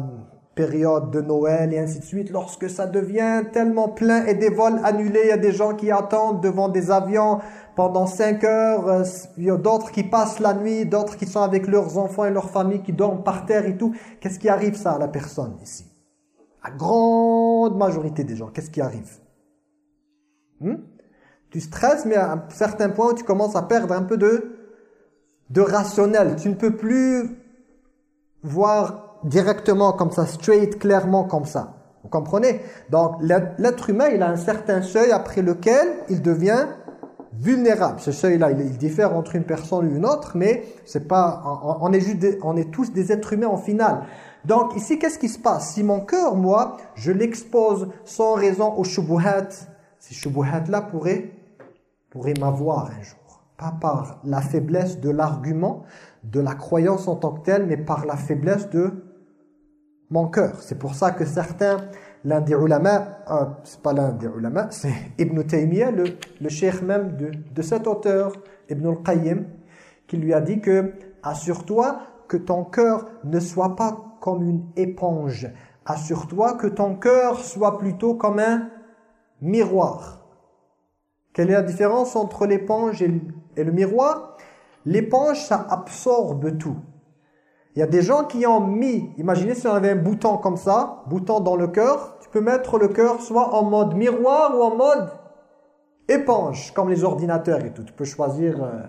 période de Noël et ainsi de suite, lorsque ça devient tellement plein et des vols annulés, il y a des gens qui attendent devant des avions pendant 5 heures, euh, il y a d'autres qui passent la nuit, d'autres qui sont avec leurs enfants et leurs familles, qui dorment par terre et tout. Qu'est-ce qui arrive ça à la personne ici? La grande majorité des gens, qu'est-ce qui arrive? Hmm? Tu stresses, mais à un certain point, tu commences à perdre un peu de, de rationnel. Tu ne peux plus voir directement comme ça, straight, clairement comme ça. Vous comprenez? Donc, l'être humain, il a un certain seuil après lequel il devient vulnérable. Ce seuil-là, il, diffère entre une personne et une autre, mais c'est pas, on, est juste on est tous des êtres humains en final. Donc ici, qu'est-ce qui se passe? Si mon cœur, moi, je l'expose sans raison aux shubuhat, ces shubuhat-là pourraient, pourraient m'avoir un jour. Pas par la faiblesse de l'argument, de la croyance en tant que telle, mais par la faiblesse de mon cœur. C'est pour ça que certains, l'un des ulama, euh, c'est pas l'un des ulama, c'est Ibn Taymiyyah, le, le cheikh même de, de cet auteur, Ibn al-Qayyim, qui lui a dit que assure-toi que ton cœur ne soit pas comme une éponge. Assure-toi que ton cœur soit plutôt comme un miroir. Quelle est la différence entre l'éponge et le miroir? L'éponge, ça absorbe tout. Il y a des gens qui ont mis, imaginez si on avait un bouton comme ça, bouton dans le cœur, tu peux mettre le cœur soit en mode miroir ou en mode éponge, comme les ordinateurs et tout. Tu peux choisir euh,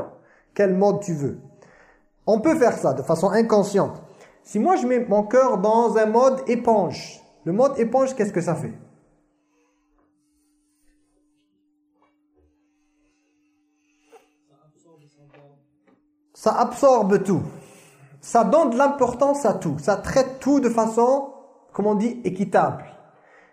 quel mode tu veux. On peut faire ça de façon inconsciente. Si moi je mets mon cœur dans un mode éponge, le mode éponge, qu'est-ce que ça fait? Ça absorbe tout. Ça donne de l'importance à tout. Ça traite tout de façon, comme on dit, équitable.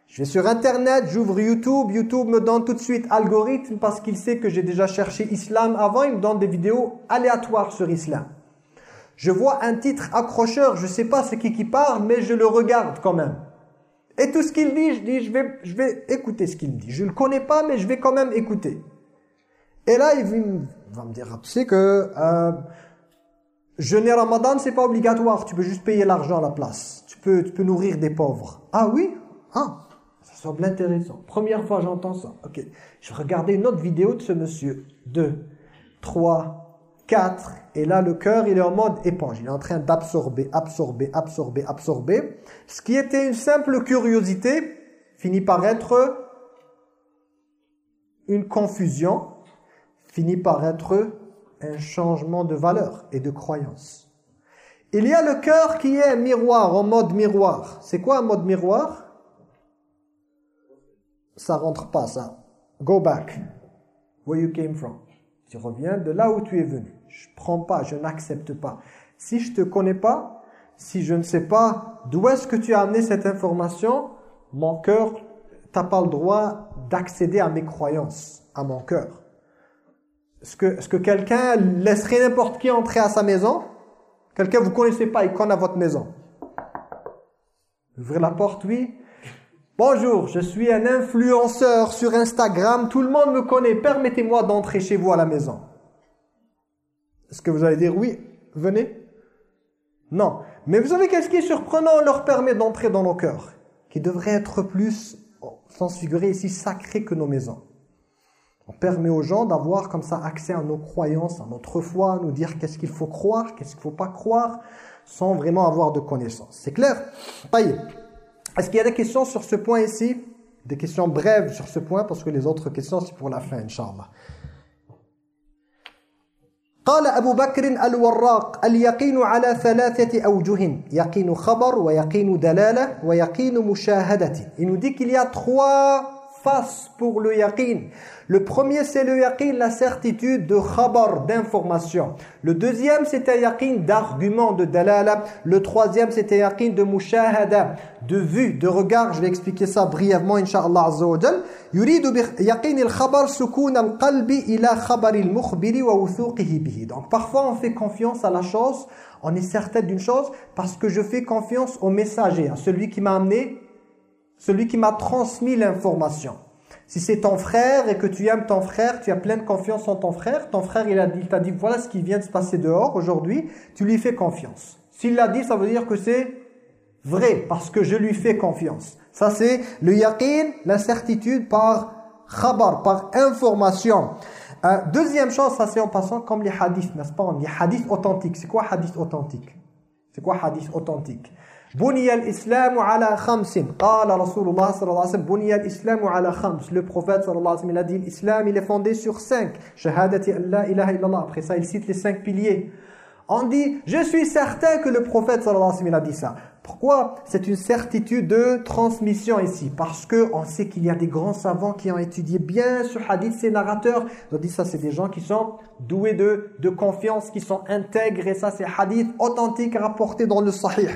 Je vais sur Internet, j'ouvre YouTube. YouTube me donne tout de suite algorithme parce qu'il sait que j'ai déjà cherché islam avant. Il me donne des vidéos aléatoires sur islam. Je vois un titre accrocheur, je ne sais pas ce qui qui parle, mais je le regarde quand même. Et tout ce qu'il dit, je dis, je vais, je vais écouter ce qu'il dit. Je ne le connais pas, mais je vais quand même écouter. Et là, il va me dire, tu sais que euh, jeûner Ramadan, c'est pas obligatoire. Tu peux juste payer l'argent à la place. Tu peux, tu peux nourrir des pauvres. Ah oui? Ah, ça semble intéressant. Première fois j'entends ça. Ok. Je regardais une autre vidéo de ce monsieur. Deux, trois, quatre. Et là, le cœur, il est en mode éponge. Il est en train d'absorber, absorber, absorber, absorber. Ce qui était une simple curiosité finit par être une confusion, finit par être un changement de valeur et de croyance. Il y a le cœur qui est miroir, en mode miroir. C'est quoi un mode miroir? Ça rentre pas, ça. Go back. Where you came from. Tu reviens de là où tu es venu. Je prends pas, je n'accepte pas. Si je te connais pas, si je ne sais pas d'où est-ce que tu as amené cette information, mon cœur, t'as pas le droit d'accéder à mes croyances, à mon cœur. Est-ce que, que quelqu'un laisserait n'importe qui entrer à sa maison? Quelqu'un vous connaissez pas, il connaît votre maison. Ouvrez la porte, oui. Bonjour, je suis un influenceur sur Instagram, tout le monde me connaît, permettez-moi d'entrer chez vous à la maison. Est-ce que vous allez dire oui, venez Non. Mais vous savez qu'est-ce qui est surprenant On leur permet d'entrer dans nos cœurs, qui devrait être plus, sans figurer ici, sacré que nos maisons. On permet aux gens d'avoir comme ça accès à nos croyances, à notre foi, nous dire qu'est-ce qu'il faut croire, qu'est-ce qu'il ne faut pas croire, sans vraiment avoir de connaissances. C'est clair? Est-ce qu'il y a des questions sur ce point ici? Des questions brèves sur ce point, parce que les autres questions, c'est pour la fin, Inch'Allah. قال أبو بكر الوراق اليقين على ثلاثة أوجه يقين خبر ويقين دلالة ويقين مشاهدة. Il nous dit trois face pour le yaqin. Le premier, c'est le yaqin, la certitude de khabar, d'information. Le deuxième, c'est un yaqin d'argument, de dalala. Le troisième, c'est un de mushahada, de vue, de regard. Je vais expliquer ça brièvement, inshallah azza wa jal. Donc parfois on fait confiance à la chose, on est certain d'une chose parce que je fais confiance au messager, à celui qui m'a amené celui qui m'a transmis l'information. Si c'est ton frère et que tu aimes ton frère, tu as pleine confiance en ton frère, ton frère il t'a dit voilà ce qui vient de se passer dehors aujourd'hui, tu lui fais confiance. S'il l'a dit, ça veut dire que c'est vrai parce que je lui fais confiance. Ça c'est le yaqin, l'incertitude par khabar, par information. Euh, deuxième chose, ça c'est en passant comme les hadiths, n'est-ce pas? On dit hadith authentique. C'est quoi hadith authentique? C'est quoi hadith authentique? Buniyal islamu ala khamsin. Qala Rasulullah sallallahu alayhi wa sallam. Buniyal islamu ala khams. Le prophète sallallahu alayhi wa sallam, a dit l'islam il est fondé sur cinq. Shahadati Allah ilaha illallah. Après ça, il cite les cinq piliers. On dit, je suis certain que le prophète sallallahu alayhi wa sallam, a dit ça. Pourquoi? C'est une certitude de transmission ici. Parce que on sait qu'il y a des grands savants qui ont étudié bien ce hadith, ces narrateurs. Ils dit ça, c'est des gens qui sont doués de, de confiance, qui sont intègres. Et ça, c'est hadith authentique rapporté dans le sahih.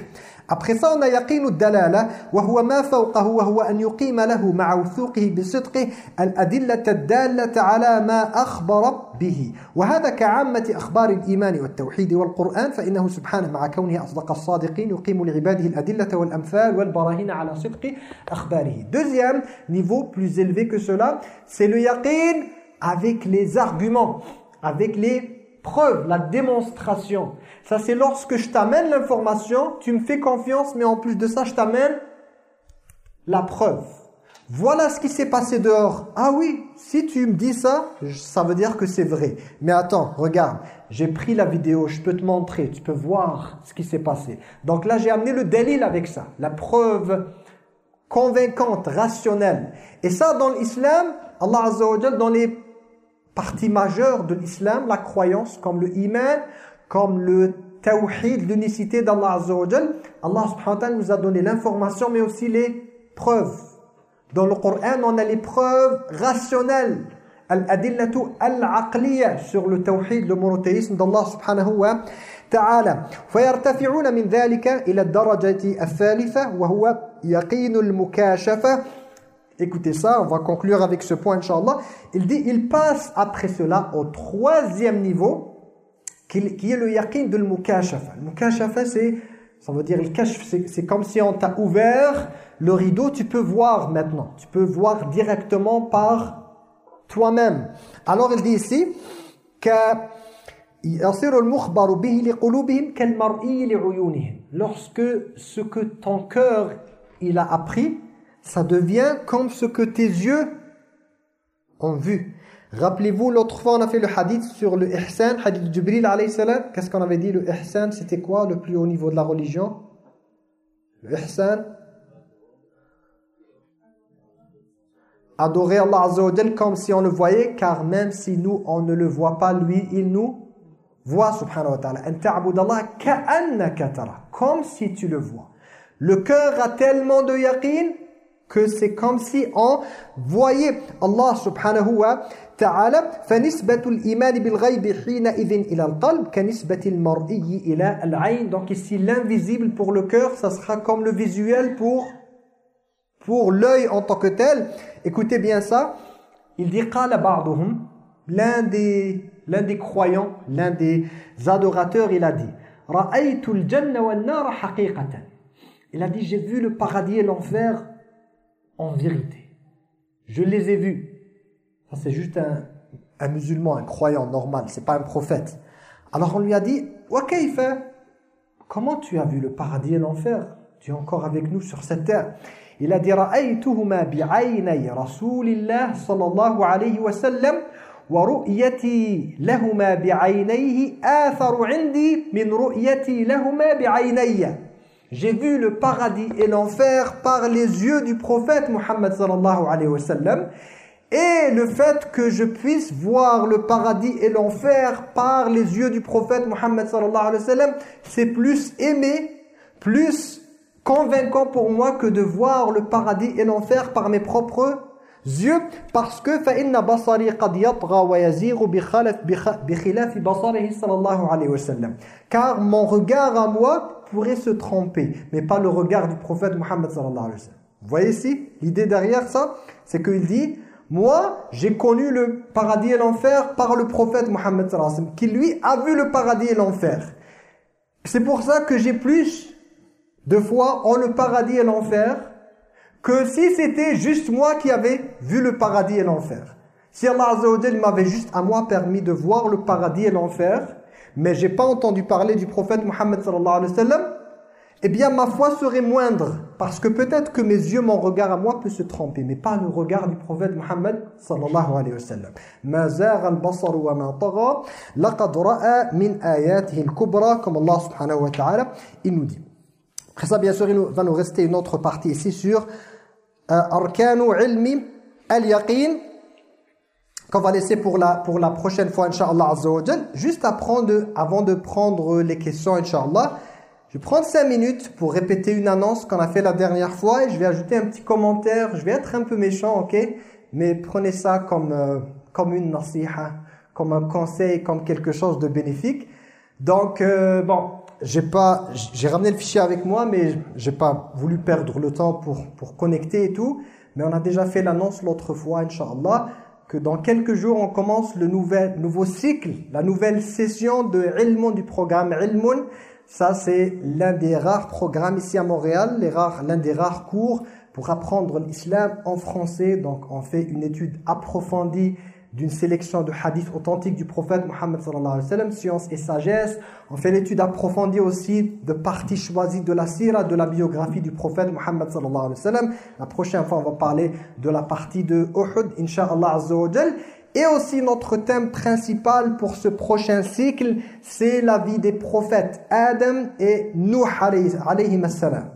Après ça, on dalala, وهو ما فوقه وهو أن يقيم له مع وثوقه بصدقه الأدلة الدالة على ما أخبر به. وهذا كعامة أخبار الإيمان والتوحيد والقرآن فإنه سبحانه مع كونه أصدق الصادقين يقيم لعباده الأدلة والأمثال والبراهين على صدق أخباره. Deuxième niveau plus élevé que cela, c'est le yaqin avec les arguments, avec les preuve, la démonstration. Ça, c'est lorsque je t'amène l'information, tu me fais confiance, mais en plus de ça, je t'amène la preuve. Voilà ce qui s'est passé dehors. Ah oui, si tu me dis ça, ça veut dire que c'est vrai. Mais attends, regarde, j'ai pris la vidéo, je peux te montrer, tu peux voir ce qui s'est passé. Donc là, j'ai amené le délil avec ça, la preuve convaincante, rationnelle. Et ça, dans l'islam, Allah Azza wa dans les partie majeure de l'islam, la croyance, comme le iman, comme le tawhid, l'unicité d'Allah Azza wa Allah subhanahu wa ta'ala nous a donné l'information, mais aussi les preuves. Dans le Coran, on a les preuves rationnelles. Al-adillatu al-aqliya sur le tawhid, le monothéisme d'Allah subhanahu wa ta'ala. فيرتفعون من ذلك إلى الدرجة الثالثة وهو يقين المكاشفة Écoutez ça, on va conclure avec ce point, Inch'Allah. Il dit, il passe après cela au troisième niveau, qui, est le yaqin de l'mukashafa. Le mukashafa, c'est, ça veut dire, c'est comme si on t'a ouvert le rideau, tu peux voir maintenant. Tu peux voir directement par toi-même. Alors il dit ici, que lorsque ce que ton cœur il a appris ça devient comme ce que tes yeux ont vu. Rappelez-vous, l'autre fois, on a fait le hadith sur le ihsan, hadith Jibril alayhi salam. Qu'est-ce qu'on avait dit? Le ihsan, c'était quoi? Le plus haut niveau de la religion? Le ihsan? Adorer Allah comme si on le voyait, car même si nous, on ne le voit pas, lui, il nous voit, subhanahu wa ta'ala. Comme si tu le vois. Le cœur a tellement de yaqin que c'est comme si on voyait Allah subhanahu wa ta'ala فنسبة الإيمان بالغيب حينئذ إلى القلب كنسبة المرئي إلى العين donc ici l'invisible pour le cœur ça sera comme le visuel pour pour l'œil en tant que tel écoutez bien ça il dit قال بعضهم l'un des l'un des croyants l'un des adorateurs il a dit رأيت الجنة والنار حقيقة il a dit j'ai vu le paradis et l'enfer en vérité. Je les ai vus. Ça, c'est juste un, un, musulman, un croyant normal, c'est pas un prophète. Alors on lui a dit, fait Comment tu as vu le paradis et l'enfer Tu es encore avec nous sur cette terre. Il a dit, رأيتهما بعيني رسول الله صلى الله عليه وسلم ورؤيتي لهما بعينيه آثر عندي من رؤيتي لهما بعيني j'ai vu le paradis et l'enfer par les yeux du prophète Muhammad sallallahu alayhi wa sallam. Et le fait que je puisse voir le paradis et l'enfer par les yeux du prophète Muhammad sallallahu alayhi wa sallam, c'est plus aimé, plus convaincant pour moi que de voir le paradis et l'enfer par mes propres yeux parce que فإن بصري قد يطغى ويزيغ بخلاف بصره صلى الله عليه وسلم car mon regard à moi pourrait se tromper, mais pas le regard du prophète Muhammad sallallahu alayhi wa sallam. Vous voyez ici, l'idée derrière ça, c'est qu'il dit, moi, j'ai connu le paradis et l'enfer par le prophète Muhammad sallallahu alayhi wa qui lui a vu le paradis et l'enfer. C'est pour ça que j'ai plus de foi en le paradis et l'enfer que si c'était juste moi qui avais vu le paradis et l'enfer. Si Allah m'avait juste à moi permis de voir le paradis et l'enfer, mais j'ai pas entendu parler du prophète sallam, eh bien ma foi serait moindre. Parce que peut-être que mes yeux, mon regard à moi peut se tromper, mais pas le regard du prophète Muhammad sallallahu alayhi wa. Ma al-basar wa ma tagha, laqad ra'a min ayatihi al-kubra, comme Allah subhanahu wa ta'ala, il nous dit. Après ça, bien sûr, il va nous rester une autre partie ici sur euh, Arkanu ilmi al-yaqin, qu'on va laisser pour la, pour la prochaine fois, Inch'Allah Azza Juste avant de, avant de prendre les questions, Inch'Allah, je vais prendre 5 minutes pour répéter une annonce qu'on a fait la dernière fois et je vais ajouter un petit commentaire. Je vais être un peu méchant, ok? Mais prenez ça comme, euh, comme une nasiha, comme un conseil, comme quelque chose de bénéfique. Donc, euh, bon, j'ai pas, j'ai ramené le fichier avec moi, mais j'ai pas voulu perdre le temps pour, pour connecter et tout. Mais on a déjà fait l'annonce l'autre fois, Inch'Allah que dans quelques jours, on commence le nouvel, nouveau cycle, la nouvelle session de Ilmun du programme Ilmun. Ça, c'est l'un des rares programmes ici à Montréal, l'un des rares cours pour apprendre l'islam en français. Donc, on fait une étude approfondie d'une sélection de hadiths authentiques du prophète Mohammed sallallahu alayhi wa sallam, science et sagesse. On fait l'étude approfondie aussi de parties choisies de la sira, de la biographie du prophète Mohammed sallallahu alayhi wa sallam. La prochaine fois, on va parler de la partie de Uhud, inshallah azza Et aussi notre thème principal pour ce prochain cycle, c'est la vie des prophètes Adam et Nuh alayhi.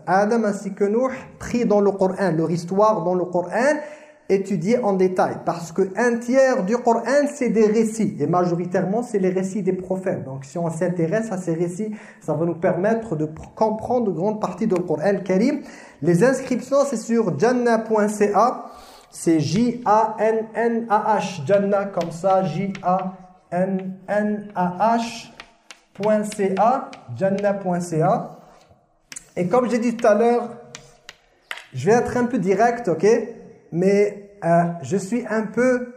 Adam ainsi que Nuh, pris dans le Coran, leur histoire dans le Coran étudier en détail parce que un tiers du Coran c'est des récits et majoritairement c'est les récits des prophètes donc si on s'intéresse à ces récits ça va nous permettre de comprendre une grande partie du Coran Karim les inscriptions c'est sur jannah.ca c'est J-A-N-N-A-H. Jannah comme ça, J-A-N-N-A-H.ca, Jannah.ca. Et comme j'ai dit tout à l'heure, je vais être un peu direct, ok? Mais euh, je suis un peu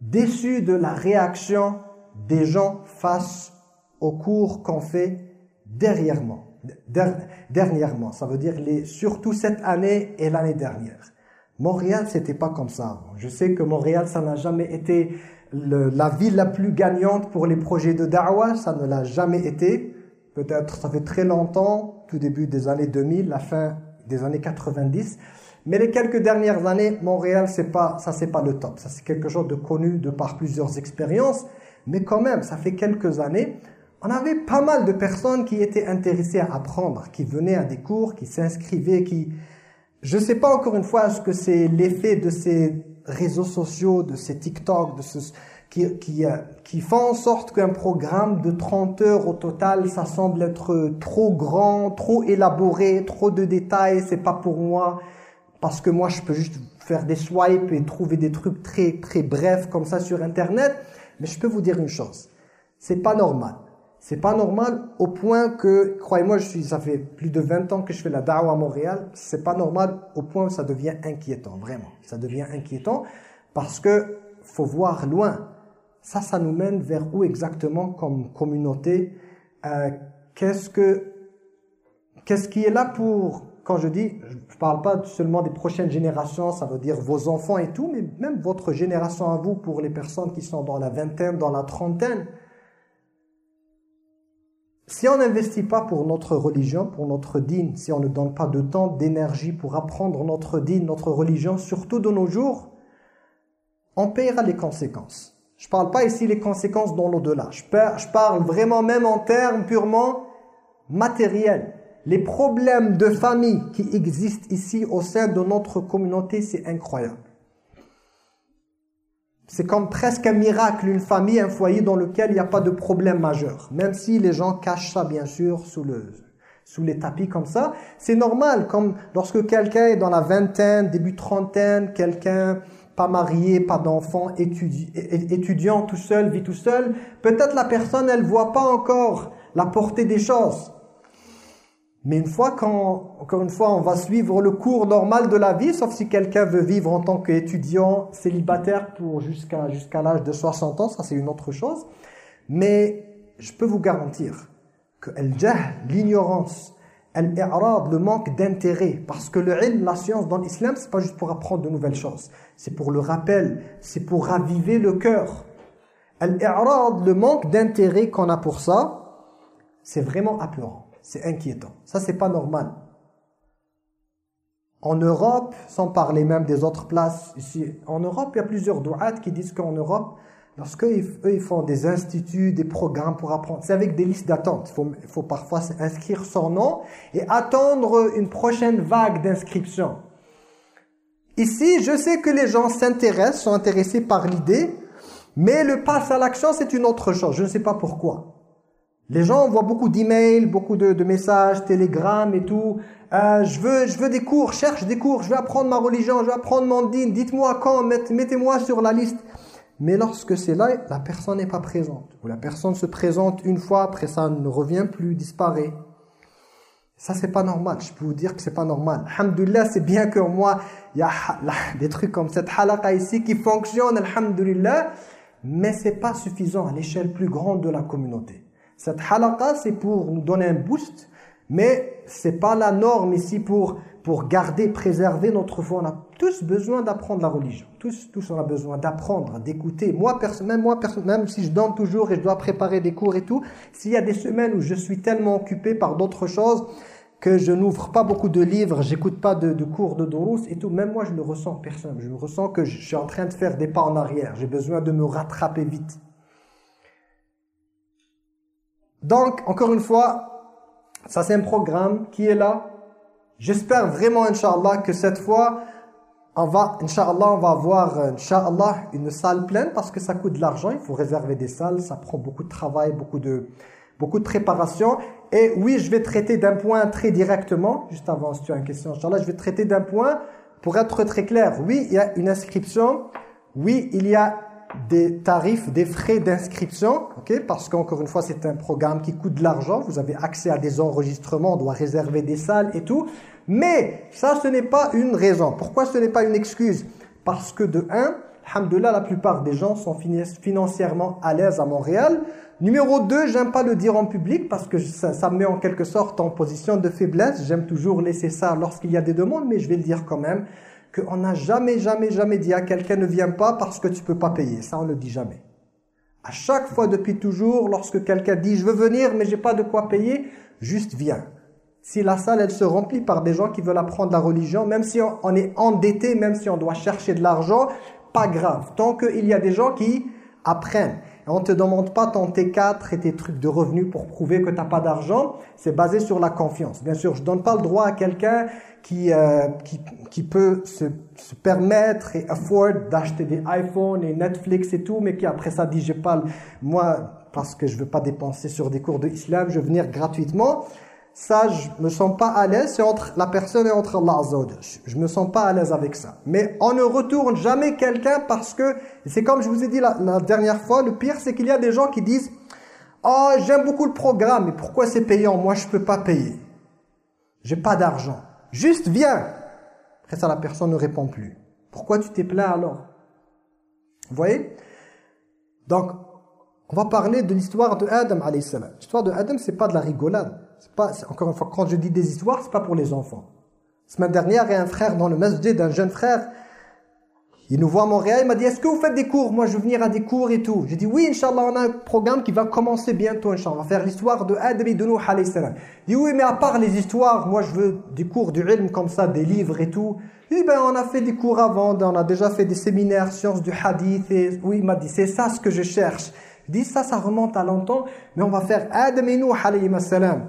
déçu de la réaction des gens face au cours qu'on fait dernièrement. Dernièrement, ça veut dire les, surtout cette année et l'année dernière. Montréal, c'était pas comme ça. Je sais que Montréal, ça n'a jamais été la ville la plus gagnante pour les projets de da'wah, ça ne l'a jamais été. Peut-être ça fait très longtemps, tout début des années 2000, la fin des années 90. Mais les quelques dernières années, Montréal, pas, ça c'est pas le top. Ça c'est quelque chose de connu de par plusieurs expériences. Mais quand même, ça fait quelques années, on avait pas mal de personnes qui étaient intéressées à apprendre, qui venaient à des cours, qui s'inscrivaient, qui... Je ne sais pas encore une fois, est-ce que c'est l'effet de ces réseaux sociaux, de ces TikTok, de ce, qui, qui, euh, qui font en sorte qu'un programme de 30 heures au total, ça semble être trop grand, trop élaboré, trop de détails, c'est pas pour moi, parce que moi je peux juste faire des swipes et trouver des trucs très très brefs comme ça sur Internet. Mais je peux vous dire une chose, c'est pas normal. C'est pas normal au point que, croyez-moi, je suis, ça fait plus de 20 ans que je fais la da'wah à Montréal, c'est pas normal au point où ça devient inquiétant, vraiment. Ça devient inquiétant parce que faut voir loin. Ça, ça nous mène vers où exactement comme communauté? Euh, Qu'est-ce que qu'est-ce qui est là pour quand je dis, je parle pas seulement des prochaines générations, ça veut dire vos enfants et tout, mais même votre génération à vous, pour les personnes qui sont dans la vingtaine, dans la trentaine. Si on n'investit pas pour notre religion, pour notre dîne, si on ne donne pas de temps, d'énergie pour apprendre notre dîne, notre religion, surtout de nos jours, on paiera les conséquences. Je ne parle pas ici les conséquences dans l'au-delà. Je parle vraiment même en termes purement matériels. Les problèmes de famille qui existent ici au sein de notre communauté, c'est incroyable. C'est comme presque un miracle, une famille, un foyer dans lequel il n'y a pas de problème majeur. Même si les gens cachent ça, bien sûr, sous, le, sous les tapis comme ça. C'est normal, comme lorsque quelqu'un est dans la vingtaine, début trentaine, quelqu'un pas marié, pas d'enfant, étudiant tout seul, vit tout seul, peut-être la personne, elle voit pas encore la portée des choses. Mais une fois qu'on, encore une fois, on va suivre le cours normal de la vie, sauf si quelqu'un veut vivre en tant qu'étudiant célibataire pour jusqu'à jusqu'à l'âge de 60 ans, ça c'est une autre chose. Mais je peux vous garantir que l'ignorance, le manque d'intérêt, parce que le ilm, la science dans l'islam, c'est pas juste pour apprendre de nouvelles choses, c'est pour le rappel, c'est pour raviver le cœur. le manque d'intérêt qu'on a pour ça, c'est vraiment apeurant. C'est inquiétant. Ça, c'est pas normal. En Europe, sans parler même des autres places, ici, en Europe, il y a plusieurs douats qui disent qu'en Europe, lorsque eux, ils font des instituts, des programmes pour apprendre, c'est avec des listes d'attente. Il faut, il faut parfois inscrire son nom et attendre une prochaine vague d'inscription. Ici, je sais que les gens s'intéressent, sont intéressés par l'idée, mais le pass à l'action, c'est une autre chose. Je ne sais pas pourquoi. Les gens envoient beaucoup d'emails, beaucoup de, de, messages, télégrammes et tout. Euh, je, veux, je veux des cours, cherche des cours, je veux apprendre ma religion, je veux apprendre mon dîne, dites-moi quand, mettez-moi sur la liste. Mais lorsque c'est là, la personne n'est pas présente. Ou la personne se présente une fois, après ça ne revient plus, disparaît. Ça, c'est pas normal. Je peux vous dire que c'est pas normal. Alhamdulillah, c'est bien que moi, il y a des trucs comme cette halaqa ici qui fonctionnent, alhamdulillah. Mais c'est pas suffisant à l'échelle plus grande de la communauté. Cette halaqa, c'est pour nous donner un boost, mais c'est pas la norme ici pour, pour garder, préserver notre foi. On a tous besoin d'apprendre la religion. Tous, tous on a besoin d'apprendre, d'écouter. Moi, même moi, même si je donne toujours et je dois préparer des cours et tout, s'il y a des semaines où je suis tellement occupé par d'autres choses que je n'ouvre pas beaucoup de livres, j'écoute pas de, cours de Dorous et tout, même moi je le ressens personne. Je ressens que je suis en train de faire des pas en arrière. J'ai besoin de me rattraper vite. Donc, encore une fois, ça c'est un programme qui est là. J'espère vraiment, Inch'Allah, que cette fois, on va, Inch'Allah, on va avoir, Inch'Allah, une salle pleine parce que ça coûte de l'argent. Il faut réserver des salles, ça prend beaucoup de travail, beaucoup de, beaucoup de préparation. Et oui, je vais traiter d'un point très directement, juste avant si tu as une question, Inch'Allah, je vais traiter d'un point pour être très clair, oui, il y a une inscription, oui, il y a des tarifs, des frais d'inscription, parce qu'encore une fois, c'est un programme qui coûte de l'argent, vous avez accès à des enregistrements, on doit réserver des salles et tout, mais ça, ce n'est pas une raison. Pourquoi ce n'est pas une excuse? Parce que de un, alhamdoulilah, la plupart des gens sont financièrement à l'aise à Montréal. Numéro 2, j'aime pas le dire en public parce que ça me met en quelque sorte en position de faiblesse. J'aime toujours laisser ça lorsqu'il y a des demandes, mais je vais le dire quand même qu'on n'a jamais, jamais, jamais dit à quelqu'un ne viens pas parce que tu peux pas payer. Ça, on ne le dit jamais. À chaque fois, depuis toujours, lorsque quelqu'un dit je veux venir mais j'ai pas de quoi payer, juste viens. Si la salle, elle se remplit par des gens qui veulent apprendre la religion, même si on est endetté, même si on doit chercher de l'argent, pas grave. Tant qu'il y a des gens qui apprennent. On ne te demande pas ton T4 et tes trucs de revenus pour prouver que tu n'as pas d'argent. C'est basé sur la confiance. Bien sûr, je ne donne pas le droit à quelqu'un qui, euh, qui, qui, peut se, se, permettre et afford d'acheter des iPhones et Netflix et tout, mais qui après ça dit, j'ai pas, moi, parce que je veux pas dépenser sur des cours de je veux venir gratuitement ça, je me sens pas à l'aise, c'est entre la personne et entre Allah Azza Je me sens pas à l'aise avec ça. Mais on ne retourne jamais quelqu'un parce que, c'est comme je vous ai dit la, dernière fois, le pire c'est qu'il y a des gens qui disent « Oh, j'aime beaucoup le programme, mais pourquoi c'est payant? Moi, je peux pas payer. J'ai pas d'argent. Juste viens !» Après ça, la personne ne répond plus. Pourquoi tu t'es plaint alors? Vous voyez? Donc, on va parler de l'histoire de Adam, L'histoire de Adam, c'est pas de la rigolade pas, encore une fois, quand je dis des histoires, c'est pas pour les enfants. Semaine dernière, il y a un frère dans le masjid, un jeune frère, il nous voit à Montréal, il m'a dit, est-ce que vous faites des cours? Moi, je veux venir à des cours et tout. J'ai dit, oui, Inch'Allah, on a un programme qui va commencer bientôt, Inch'Allah. On va faire l'histoire de Adam et de Nuh, alayhi salam. Il dit, oui, mais à part les histoires, moi, je veux des cours du ilm comme ça, des livres et tout. Et ben, on a fait des cours avant, on a déjà fait des séminaires, sciences du hadith. Oui, il m'a dit, c'est ça ce que je cherche. Je dis, ça, ça remonte à longtemps, mais on va faire Adam et Nuh, alayhi salam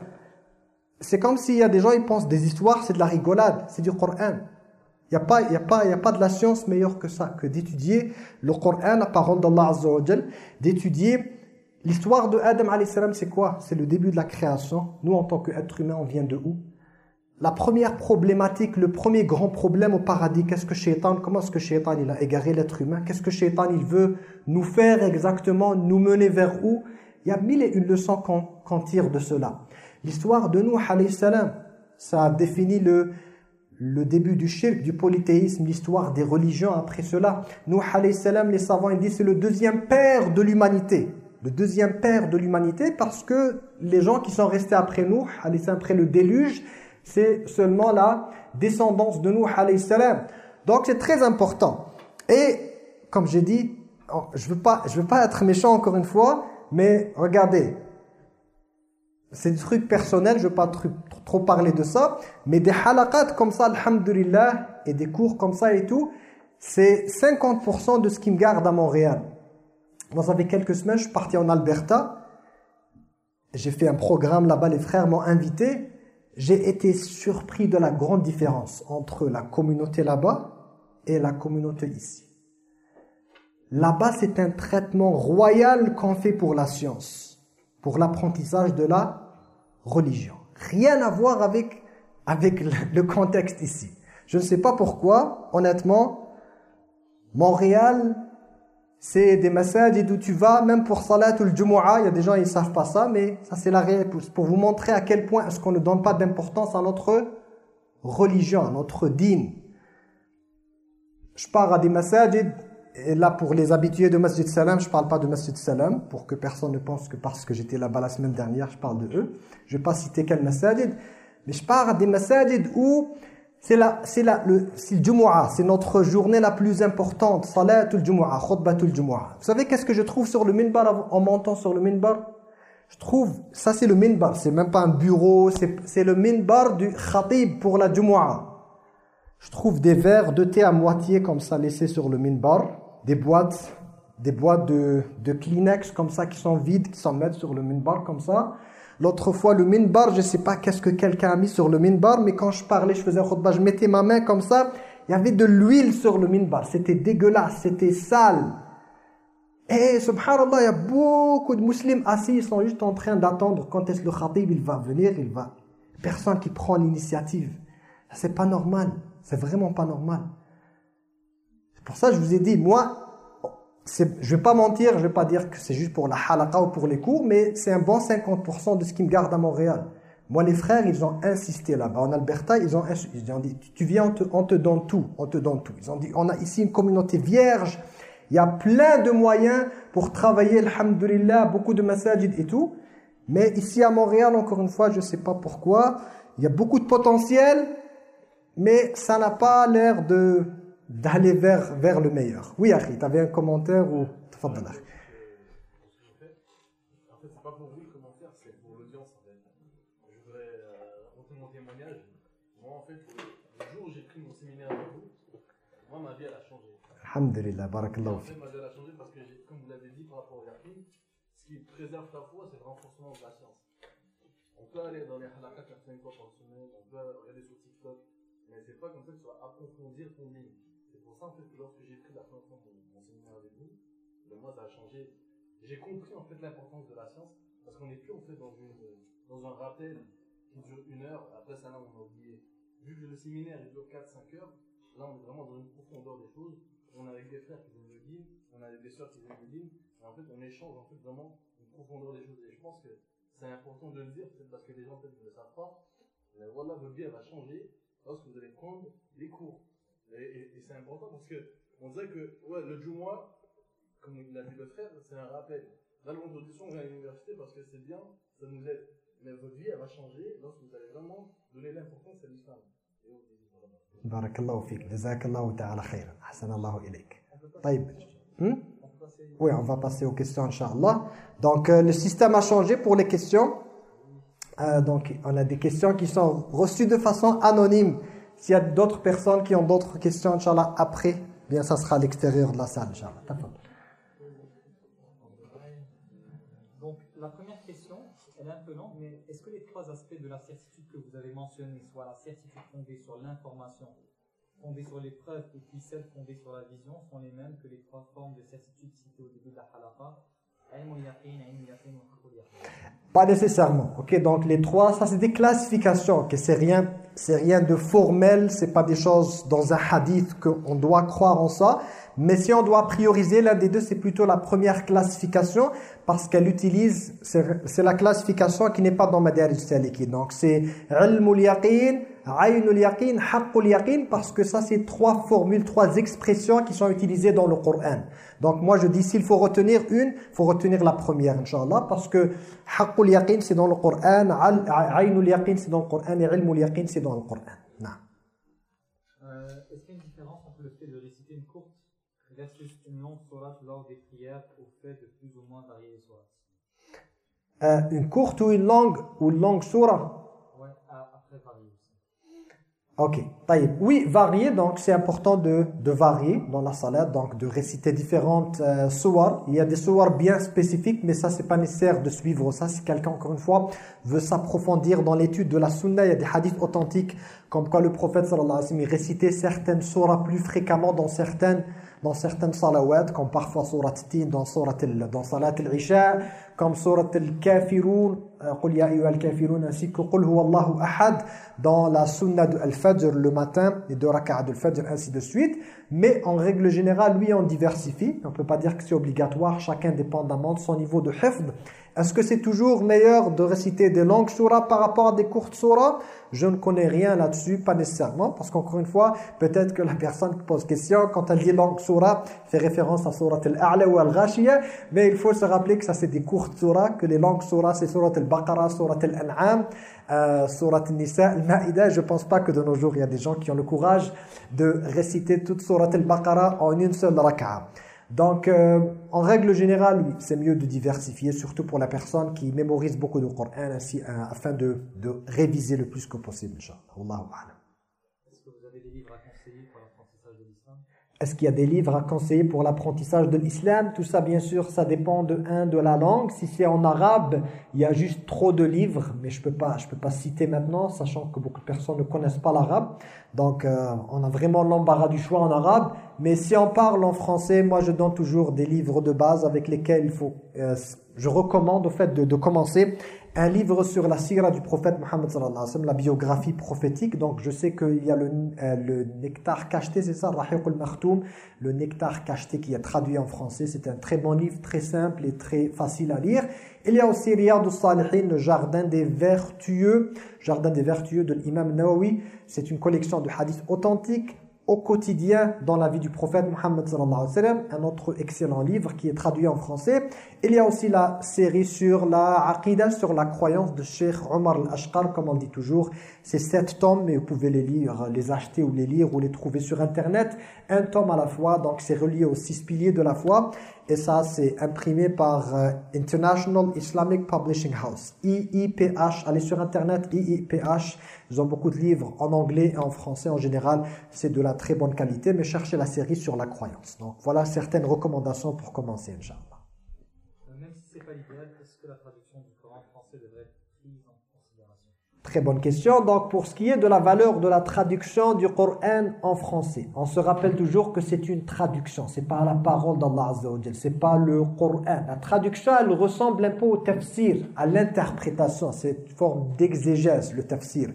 c'est comme s'il y a des gens, ils pensent des histoires, c'est de la rigolade, c'est du Coran. Il n'y a, pas, y a, pas, y a pas de la science meilleure que ça, que d'étudier le Coran, la parole d'Allah Azza d'étudier l'histoire de Adam salam, c'est quoi? C'est le début de la création. Nous, en tant qu'être humain, on vient de où? La première problématique, le premier grand problème au paradis, qu'est-ce que Shaitan, comment est-ce que Shaitan il a égaré l'être humain? Qu'est-ce que Shaitan il veut nous faire exactement, nous mener vers où? Il y a mille et une leçons qu'on tire de cela. L'histoire de Nuh ça a défini le, le début du shirk, du polythéisme, l'histoire des religions après cela. Nuh les savants ils disent c'est le deuxième père de l'humanité. Le deuxième père de l'humanité parce que les gens qui sont restés après Nuh, après le déluge, c'est seulement la descendance de Nuh. Donc c'est très important. Et comme j'ai dit, oh, je ne veux, veux pas être méchant encore une fois, mais regardez, c'est des trucs personnels, je ne veux pas trop parler de ça, mais des halaqat comme ça, alhamdulillah, et des cours comme ça et tout, c'est 50% de ce qui me garde à Montréal. Moi, ça fait quelques semaines, je suis parti en Alberta, j'ai fait un programme là-bas, les frères m'ont invité, j'ai été surpris de la grande différence entre la communauté là-bas et la communauté ici. Là-bas, c'est un traitement royal qu'on fait pour la science, pour l'apprentissage de la religion. Rien à voir avec, avec le contexte ici. Je ne sais pas pourquoi, honnêtement, Montréal, c'est des messages d'où tu vas, même pour Salat ou le Jumu'ah, il y a des gens qui ne savent pas ça, mais ça c'est la réalité, pour vous montrer à quel point est-ce qu'on ne donne pas d'importance à notre religion, à notre dîne. Je pars à des messages et là, pour les habitués de Masjid Salam, je ne parle pas de Masjid Salam, pour que personne ne pense que parce que j'étais là-bas la semaine dernière, je parle de eux. Je ne vais pas citer quel masjid, mais je parle des masajid où c'est la, c'est la, le, c'est Jumu'ah, c'est notre journée la plus importante, Salatul Jumu'ah, Khutbatul Jumu'ah. Vous savez qu'est-ce que je trouve sur le minbar en montant sur le minbar? Je trouve, ça c'est le minbar, c'est même pas un bureau, c'est, c'est le minbar du khatib pour la Jumu'ah. Je trouve des verres de thé à moitié comme ça laissés sur le minbar des boîtes, des boîtes de, de Kleenex comme ça qui sont vides, qui s'en mettent sur le minbar comme ça. L'autre fois, le minbar, je ne sais pas qu'est-ce que quelqu'un a mis sur le minbar, mais quand je parlais, je faisais un khutbah, je mettais ma main comme ça, il y avait de l'huile sur le minbar. C'était dégueulasse, c'était sale. Et subhanallah, il y a beaucoup de musulmans assis, ils sont juste en train d'attendre quand est-ce le khatib il va venir, il va. Personne qui prend l'initiative. C'est pas normal. C'est vraiment pas normal. Pour ça je vous ai dit, moi, je ne vais pas mentir, je ne vais pas dire que c'est juste pour la halaqa ou pour les cours, mais c'est un bon 50% de ce qui me garde à Montréal. Moi, les frères, ils ont insisté là-bas. En Alberta, ils ont, ils ont dit, tu viens, on te, on te, donne tout. On te donne tout. Ils ont dit, on a ici une communauté vierge. Il y a plein de moyens pour travailler, alhamdulillah, beaucoup de masajid et tout. Mais ici à Montréal, encore une fois, je ne sais pas pourquoi, il y a beaucoup de potentiel, mais ça n'a pas l'air de d'aller vers, vers le meilleur. Oui, Akhi, tu avais un commentaire ou... Alhamdulillah, barakallahu fi. Ma vie a changé parce que, comme vous l'avez dit par rapport au yaqin, ce qui préserve ta foi, c'est le renforcement de la science. On peut aller dans les halakas 4-5 fois par semaine, on peut regarder sur TikTok, mais c'est pas comme ça que tu vas approfondir ton ligne. En fait que lorsque j'ai pris la première fois mon, séminaire avec vous, ben moi ça a changé. J'ai compris en fait l'importance de la science parce qu'on n'est plus en fait dans, une, dans un rappel qui dure une heure, après ça là on a oublié. Vu que le séminaire il dure 4-5 heures, là on est vraiment dans une profondeur des choses on a avec des frères qui viennent de Guine, on a avec des soeurs qui viennent de Guine, et en fait, on échange en fait vraiment une profondeur des choses. Et je pense que c'est important de le dire, peut-être parce que les gens peut-être ne le savent pas, mais voilà, votre vie, elle va changer lorsque vous allez prendre des cours. Et, c'est important parce que on dirait que ouais, le Jumu'ah, comme il a dit le frère, c'est un rappel. Là, le vendredi soir, à l'université parce que c'est bien, ça nous aide. Mais votre vie, elle va changer lorsque vous allez vraiment donner l'importance à l'islam. Barakallahu fik, jazakallahu ta'ala khayran, ahsanallahu ilayk. Taïb. Hmm? Oui, on va passer aux questions, Inch'Allah. Donc, euh, le système a changé pour les questions. Euh, donc, on a des questions qui sont reçues de façon anonyme. S'il y a d'autres personnes qui ont d'autres questions, Inch'Allah, après, bien, ça sera à l'extérieur de la salle, Inch'Allah. Donc, la première question, elle est un peu longue, mais est-ce que les trois aspects de la certitude que vous avez mentionnés, soit la certitude fondée sur l'information, fondée sur les preuves, et puis celle fondée sur la vision, sont les mêmes que les trois formes de certitude citées au début de la halaqa pas nécessairement. Ok, donc les trois, ça c'est des classifications. Ok, c'est rien, c'est rien de formel. C'est pas des choses dans un hadith qu'on doit croire en ça. Mais si on doit prioriser l'un des deux, c'est plutôt la première classification parce qu'elle utilise, c'est la classification qui n'est pas dans Madarij Saliki. Donc c'est ilmul yaqin, aynul yaqin, haqqul yaqin parce que ça c'est trois formules, trois expressions qui sont utilisées dans le Coran. Donc moi je dis s'il faut retenir une, il faut retenir la première inchallah parce que haqqul yaqin c'est dans le Coran, aynul yaqin c'est dans le Coran et ilmul yaqin c'est dans le Coran. Euh, est-ce qu'il y a une différence entre le fait de réciter une courte versus une longue sourate lors des prières au fait de plus ou moins varier les sourates? Euh, Une courte ou une longue ou une longue sourate Oui, après varier aussi. Ok, oui, varier, donc c'est important de, de, varier dans la salade, donc de réciter différentes euh, Il y a des sourates bien spécifiques, mais ça c'est pas nécessaire de suivre ça. Si quelqu'un, encore une fois, veut s'approfondir dans l'étude de la sunna, il y a des hadiths authentiques, comme quoi le prophète sallallahu alayhi wa sallam récitait certaines sourates plus fréquemment dans certaines dans certaines salawat, comme parfois surat Tin dans, surat dans salat al-Isha, comme surat al-Kafirun, euh, Qul ya al kafirun ainsi que Qul huwa Allahu ahad, dans la sunna de al-Fajr le matin, et deux raka'at de al-Fajr, ainsi de suite. Mais en règle générale, lui, on diversifie. On ne peut pas dire que c'est obligatoire, chacun dépendamment de son niveau de hifd. Est-ce que c'est toujours meilleur de réciter des longues surahs par rapport à des courtes surahs? Je ne connais rien là-dessus, pas nécessairement, parce qu'encore une fois, peut-être que la personne qui pose question, quand elle dit longue surah, fait référence à surat al-A'la ou al-Ghashiyah, mais il faut se rappeler que ça c'est des courtes surahs, que les longues surahs c'est surat al-Baqarah, surat al-An'am, euh, surat al-Nisa, al-Ma'ida. Je pense pas que de nos jours, il y a des gens qui ont le courage de réciter toute surat al-Baqarah en une seule raka'a. Donc, euh, en règle générale, c'est mieux de diversifier, surtout pour la personne qui mémorise beaucoup de Coran, ainsi, euh, afin de, réviser le plus que possible. Est-ce que vous avez des livres à conseiller pour l'apprentissage de l'islam Est-ce qu'il y a des livres à conseiller pour l'apprentissage de l'islam? Tout ça, bien sûr, ça dépend de un de la langue. Si c'est en arabe, il y a juste trop de livres, mais je peux, pas, je peux pas citer maintenant, sachant que beaucoup de personnes ne connaissent pas l'arabe. Donc, euh, on a vraiment l'embarras du choix en arabe. Mais si on parle en français, moi, je donne toujours des livres de base avec lesquels il faut... Euh, je recommande au fait de, commencer un livre sur la sira du prophète Mohammed sallallahu alayhi la biographie prophétique. Donc je sais qu'il y a le, euh, le nectar cacheté, c'est ça, Rahiq al-Makhtoum, le nectar cacheté qui est traduit en français. C'est un très bon livre, très simple et très facile à lire. Il y a aussi Riyad al-Salihin, le jardin des vertueux, jardin des vertueux de l'imam Nawawi. C'est une collection de hadiths authentiques au quotidien dans la vie du prophète Mohammed sallallahu alayhi wa sallam, un autre excellent livre qui est traduit en français. Il y a aussi la série sur la aqidah, sur la croyance de Sheikh Omar al-Ashqar, comme on dit toujours. C'est sept tomes, mais vous pouvez les lire, les acheter ou les lire ou les trouver sur Internet. Un tome à la fois, donc c'est relié aux six piliers de la foi. Et ça, c'est imprimé par euh, International Islamic Publishing House, IIPH. Allez sur Internet, IIPH. Ils ont beaucoup de livres en anglais et en français en général. C'est de la très bonne qualité, mais cherchez la série sur la croyance. Donc voilà certaines recommandations pour commencer, Inch'Allah. Euh, Même si c'est pas l'idéal, est-ce que la traduction du Coran français devrait être prise en considération Très bonne question. Donc, pour ce qui est de la valeur de la traduction du Coran en français, on se rappelle toujours que c'est une traduction. C'est pas la parole d'Allah Azza wa. C'est pas le Coran. La traduction, elle ressemble un peu au tafsir, à l'interprétation. C'est une forme d'exégèse, le tafsir.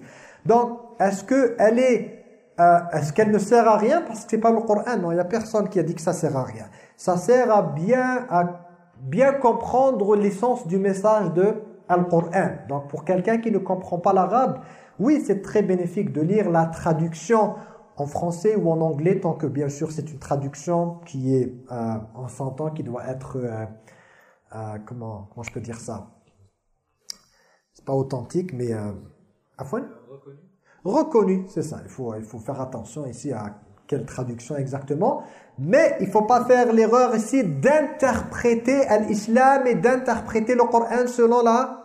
Donc, est-ce que elle est, euh, est-ce qu'elle ne sert à rien? Parce que c'est pas le Coran Non, il y a personne qui a dit que ça sert à rien. Ça sert à bien, à bien comprendre l'essence du message de Al-Qur'an. Donc pour quelqu'un qui ne comprend pas l'arabe, oui, c'est très bénéfique de lire la traduction en français ou en anglais, tant que bien sûr c'est une traduction qui est, euh, on s'entend, qui doit être, euh, euh, comment, comment je peux dire ça? C'est pas authentique, mais... Euh, Afwan Reconnu reconnu, c'est ça. Il faut, il faut faire attention ici à quelle traduction exactement. Mais il faut pas faire l'erreur ici d'interpréter l'islam et d'interpréter le Coran selon la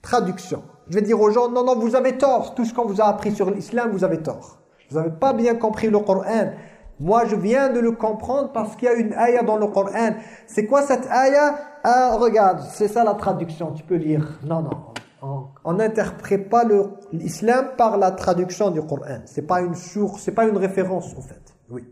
traduction. Je vais dire aux gens, non, non, vous avez tort. Tout ce qu'on vous a appris sur l'islam, vous avez tort. Vous n'avez pas bien compris le Coran. Moi, je viens de le comprendre parce qu'il y a une ayah dans le Coran. C'est quoi cette ayah? Ah, regarde, c'est ça la traduction, tu peux lire. Non, non, on n'interprète pas l'islam par la traduction du Coran. C'est pas une source, c'est pas une référence en fait. Oui.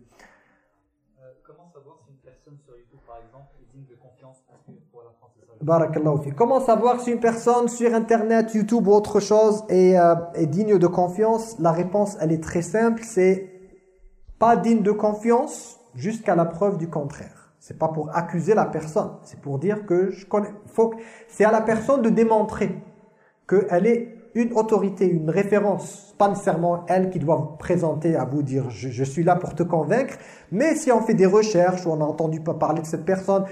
Euh, Comment savoir si une personne sur YouTube, par exemple, est digne de confiance parce que pour l'apprentissage Barakallahu fi. Comment savoir si une personne sur internet, YouTube ou autre chose est, euh, est digne de confiance? La réponse, elle est très simple, c'est pas digne de confiance jusqu'à la preuve du contraire. C'est pas pour accuser la personne, c'est pour dire que je connais. Faut c'est à la personne de démontrer qu'elle est une autorité, une référence, pas nécessairement elle qui doit vous présenter à vous dire je, suis là pour te convaincre, mais si on fait des recherches ou on a entendu parler de cette personne,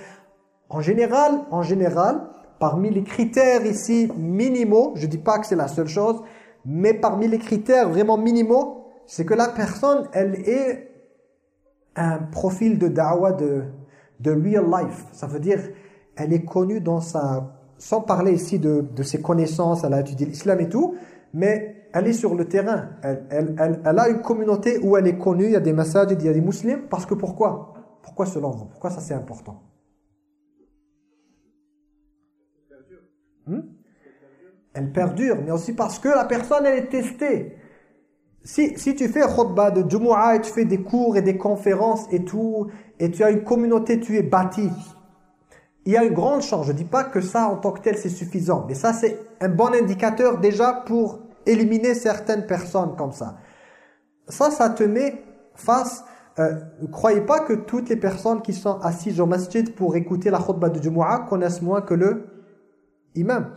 en général, en général, parmi les critères ici minimaux, je dis pas que c'est la seule chose, mais parmi les critères vraiment minimaux, c'est que la personne, elle est un profil de da'wah de, de real life. Ça veut dire, elle est connue dans sa... Sans parler ici de, de ses connaissances, elle a étudié l'islam et tout, mais elle est sur le terrain. Elle, elle, elle, a une communauté où elle est connue, il y a des massages, il y a des musulmans, parce que pourquoi? Pourquoi selon vous? Pourquoi ça c'est important? Hmm? Elle perdure, mais aussi parce que la personne elle est testée. Si, si tu fais khutbah de Jumu'ah et tu fais des cours et des conférences et tout, et tu as une communauté, tu es bâti, il y a une grande chance. Je ne dis pas que ça en tant que tel c'est suffisant, mais ça c'est un bon indicateur déjà pour éliminer certaines personnes comme ça. Ça, ça te met face... Euh, ne croyez pas que toutes les personnes qui sont assises au masjid pour écouter la khutbah de Jumu'ah connaissent moins que le imam.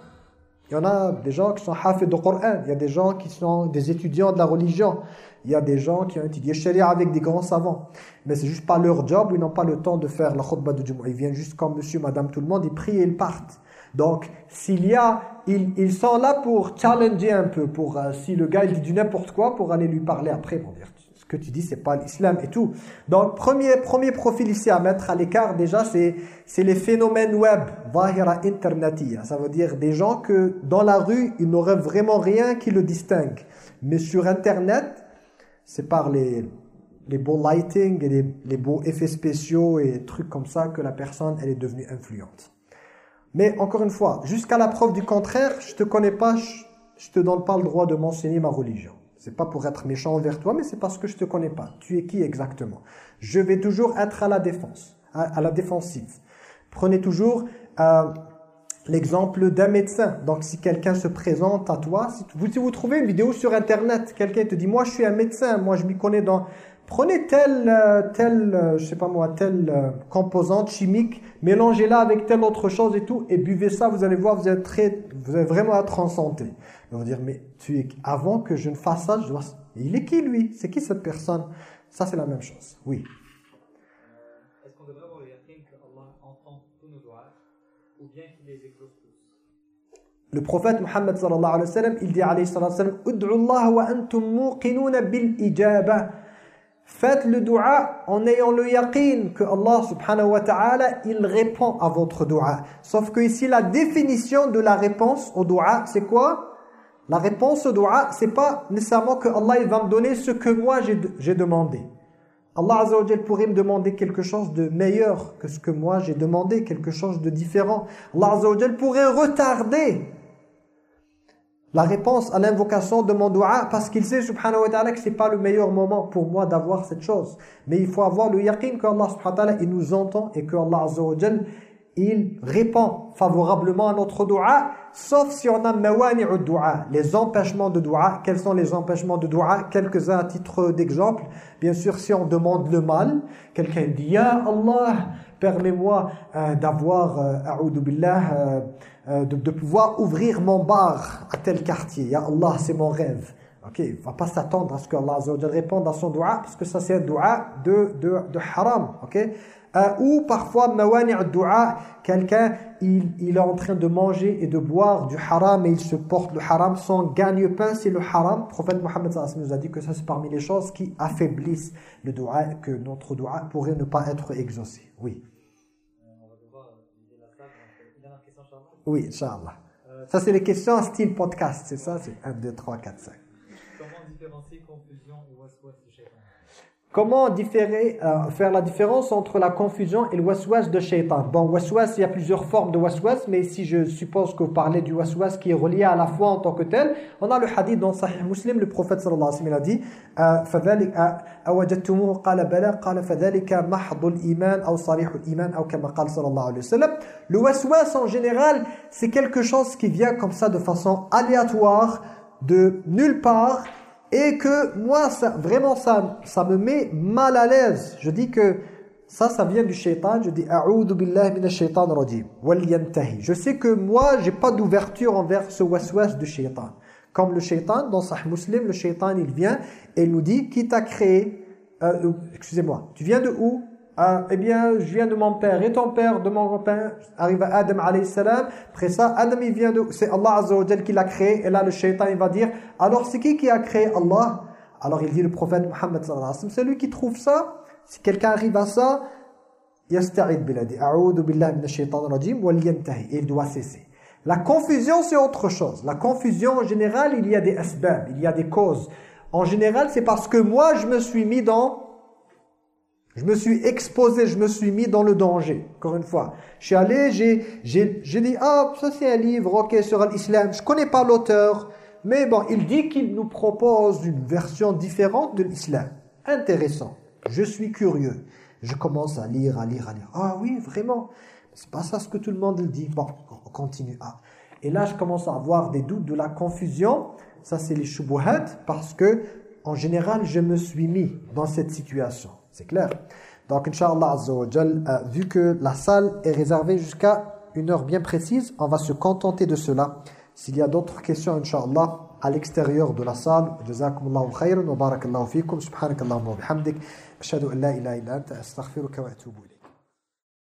Il y en a des gens qui sont hafid de Coran, il y a des gens qui sont des étudiants de la religion, il y a des gens qui ont étudié Sharia avec des grands savants. Mais c'est juste pas leur job, ils n'ont pas le temps de faire la khutbah de Jumu'ah. Ils viennent juste comme monsieur, madame, tout le monde, ils prient et ils partent. Donc, s'il y a, ils, ils sont là pour challenger un peu, pour euh, si le gars il dit du n'importe quoi, pour aller lui parler après, pour dire ce que tu dis c'est pas l'islam et tout. Donc, premier, premier profil ici à mettre à l'écart déjà, c'est les phénomènes web, zahira internetiya. Ça veut dire des gens que dans la rue, ils n'auraient vraiment rien qui le distingue. Mais sur Internet, c'est par les, les beaux lighting et les, les beaux effets spéciaux et trucs comme ça que la personne, elle est devenue influente. Mais encore une fois, jusqu'à la preuve du contraire, je te connais pas, je, je te donne pas le droit de m'enseigner ma religion. C'est pas pour être méchant envers toi, mais c'est parce que je te connais pas. Tu es qui exactement? Je vais toujours être à la défense, à, à la défensive. Prenez toujours euh, l'exemple d'un médecin. Donc si quelqu'un se présente à toi, si vous, si vous trouvez une vidéo sur internet, quelqu'un te dit moi je suis un médecin, moi je m'y connais dans prenez telle euh, telle euh, je sais pas moi telle euh, composante chimique, mélangez-la avec telle autre chose et tout et buvez ça, vous allez voir vous êtes très vous allez vraiment en santé. Ils vont dire mais tu es avant que je ne fasse ça, je dois il est qui lui? C'est qui cette personne? Ça c'est la même chose. Oui. Est-ce qu'on devrait avoir le yaqin que Allah entend tous nos doigts ou bien qu'il les exauce tous Le prophète Muhammad sallallahu alayhi wa sallam, il dit alayhi sallam Ud'u Allah wa antum muqinuna bil ijaba. Faites le dua en ayant le yaqin que Allah subhanahu wa ta'ala, il répond à votre dua. Sauf que ici, la définition de la réponse au dua, c'est quoi? La réponse au dua, c'est pas nécessairement que Allah il va me donner ce que moi j'ai demandé. Allah Azza pourrait me demander quelque chose de meilleur que ce que moi j'ai demandé, quelque chose de différent. Allah pourrait retarder la réponse à l'invocation de mon dua parce qu'il sait subhanahu wa ta'ala que c'est pas le meilleur moment pour moi d'avoir cette chose. Mais il faut avoir le yaqin que Allah subhanahu wa ta'ala il nous entend et que Allah azza wa il répond favorablement à notre dua sauf si on a mawani'u dua, les empêchements de dua. Quels sont les empêchements de dua? Quelques-uns à titre d'exemple. Bien sûr, si on demande le mal, quelqu'un dit Ya Allah, permets-moi euh, d'avoir, euh, billah, euh, de, de, pouvoir ouvrir mon bar à tel quartier. Ya Allah, c'est mon rêve. Ok, va pas s'attendre à ce que Allah réponde à son dua, parce que ça c'est un dua de, de, de haram. Ok? Euh, Ou parfois, quelqu'un, il, il, est en train de manger et de boire du haram et il se porte le haram. Son gagne-pain, c'est le haram. Le prophète Mohammed nous a dit que ça c'est parmi les choses qui affaiblissent le dua, que notre dua pourrait ne pas être exaucé. Oui. Oui, Inch'Allah. Ça, c'est les questions style podcast, c'est ça? C'est 1, 2, 3, 4, 5. Comment différencier confusion et waswas de shaitan Comment différer, euh, faire la différence entre la confusion et le waswas de shaitan Bon, waswas, il y a plusieurs formes de waswas, mais si je suppose que vous parlez du waswas qui est relié à la foi en tant que tel, on a le hadith dans Sahih Muslim, le prophète sallallahu alayhi wa sallam a dit فَذَلِكَ أَوَجَدْتُمُهُ قَالَ بَلَا قَالَ فَذَلِكَ مَحْضُ الْإِيمَانِ أو صَرِيحُ الْإِيمَانِ أو كما قال صلى الله عليه وسلم Le waswas en général, c'est quelque chose qui vient comme ça de façon aléatoire, de nulle part, et que moi, ça, vraiment, ça, me met mal à l'aise. Je dis que ça, ça vient du shaitan. Je dis « A'udhu billahi minash shaitan rajim » Je sais que moi, j'ai pas d'ouverture envers ce waswas du shaitan. Comme le shaitan, dans Sahih Muslim, le shaitan, il vient et il nous dit « Qui t'a créé? Euh, Excusez-moi, tu viens de où? Ah, eh bien, je viens de mon père. Et ton père, de mon père, arrive à Adam alayhi salam. Après ça, Adam, il vient de... C'est Allah azza wa qui l'a créé. Et là, le shaitan, il va dire, alors c'est qui qui a créé Allah? Alors, il dit le prophète Muhammad sallallahu alayhi wa sallam, c'est lui qui trouve ça. Si quelqu'un arrive à ça, yasta'id biladi. Billahi minash shaitan rajim wal yantahi. Et il doit cesser. La confusion, c'est autre chose. La confusion, en général, il y a des asbab, il y a des causes. En général, c'est parce que moi, je me suis mis dans je me suis exposé, je me suis mis dans le danger. Encore une fois, je suis allé, j'ai dit, ah, ça c'est un livre, ok, sur l'islam. Je connais pas l'auteur, mais bon, il dit qu'il nous propose une version différente de l'islam. Intéressant. Je suis curieux. Je commence à lire, à lire, à lire. Ah oui, vraiment. C'est pas ça ce que tout le monde dit. Bon, on continue. Ah. Et là, je commence à avoir des doutes, de la confusion. Ça, c'est les shubuhat, parce que, en général, je me suis mis dans cette situation. C'est clair. Donc, Inch'Allah Azza euh, vu que la salle est réservée jusqu'à une heure bien précise, on va se contenter de cela. S'il y a d'autres questions, Inch'Allah, à l'extérieur de la salle, Jazakumullahu khayran wa barakallahu fikum, subhanakallahumma wa bihamdik, ashhadu an la ilaha illa anta, astaghfiruka wa atubu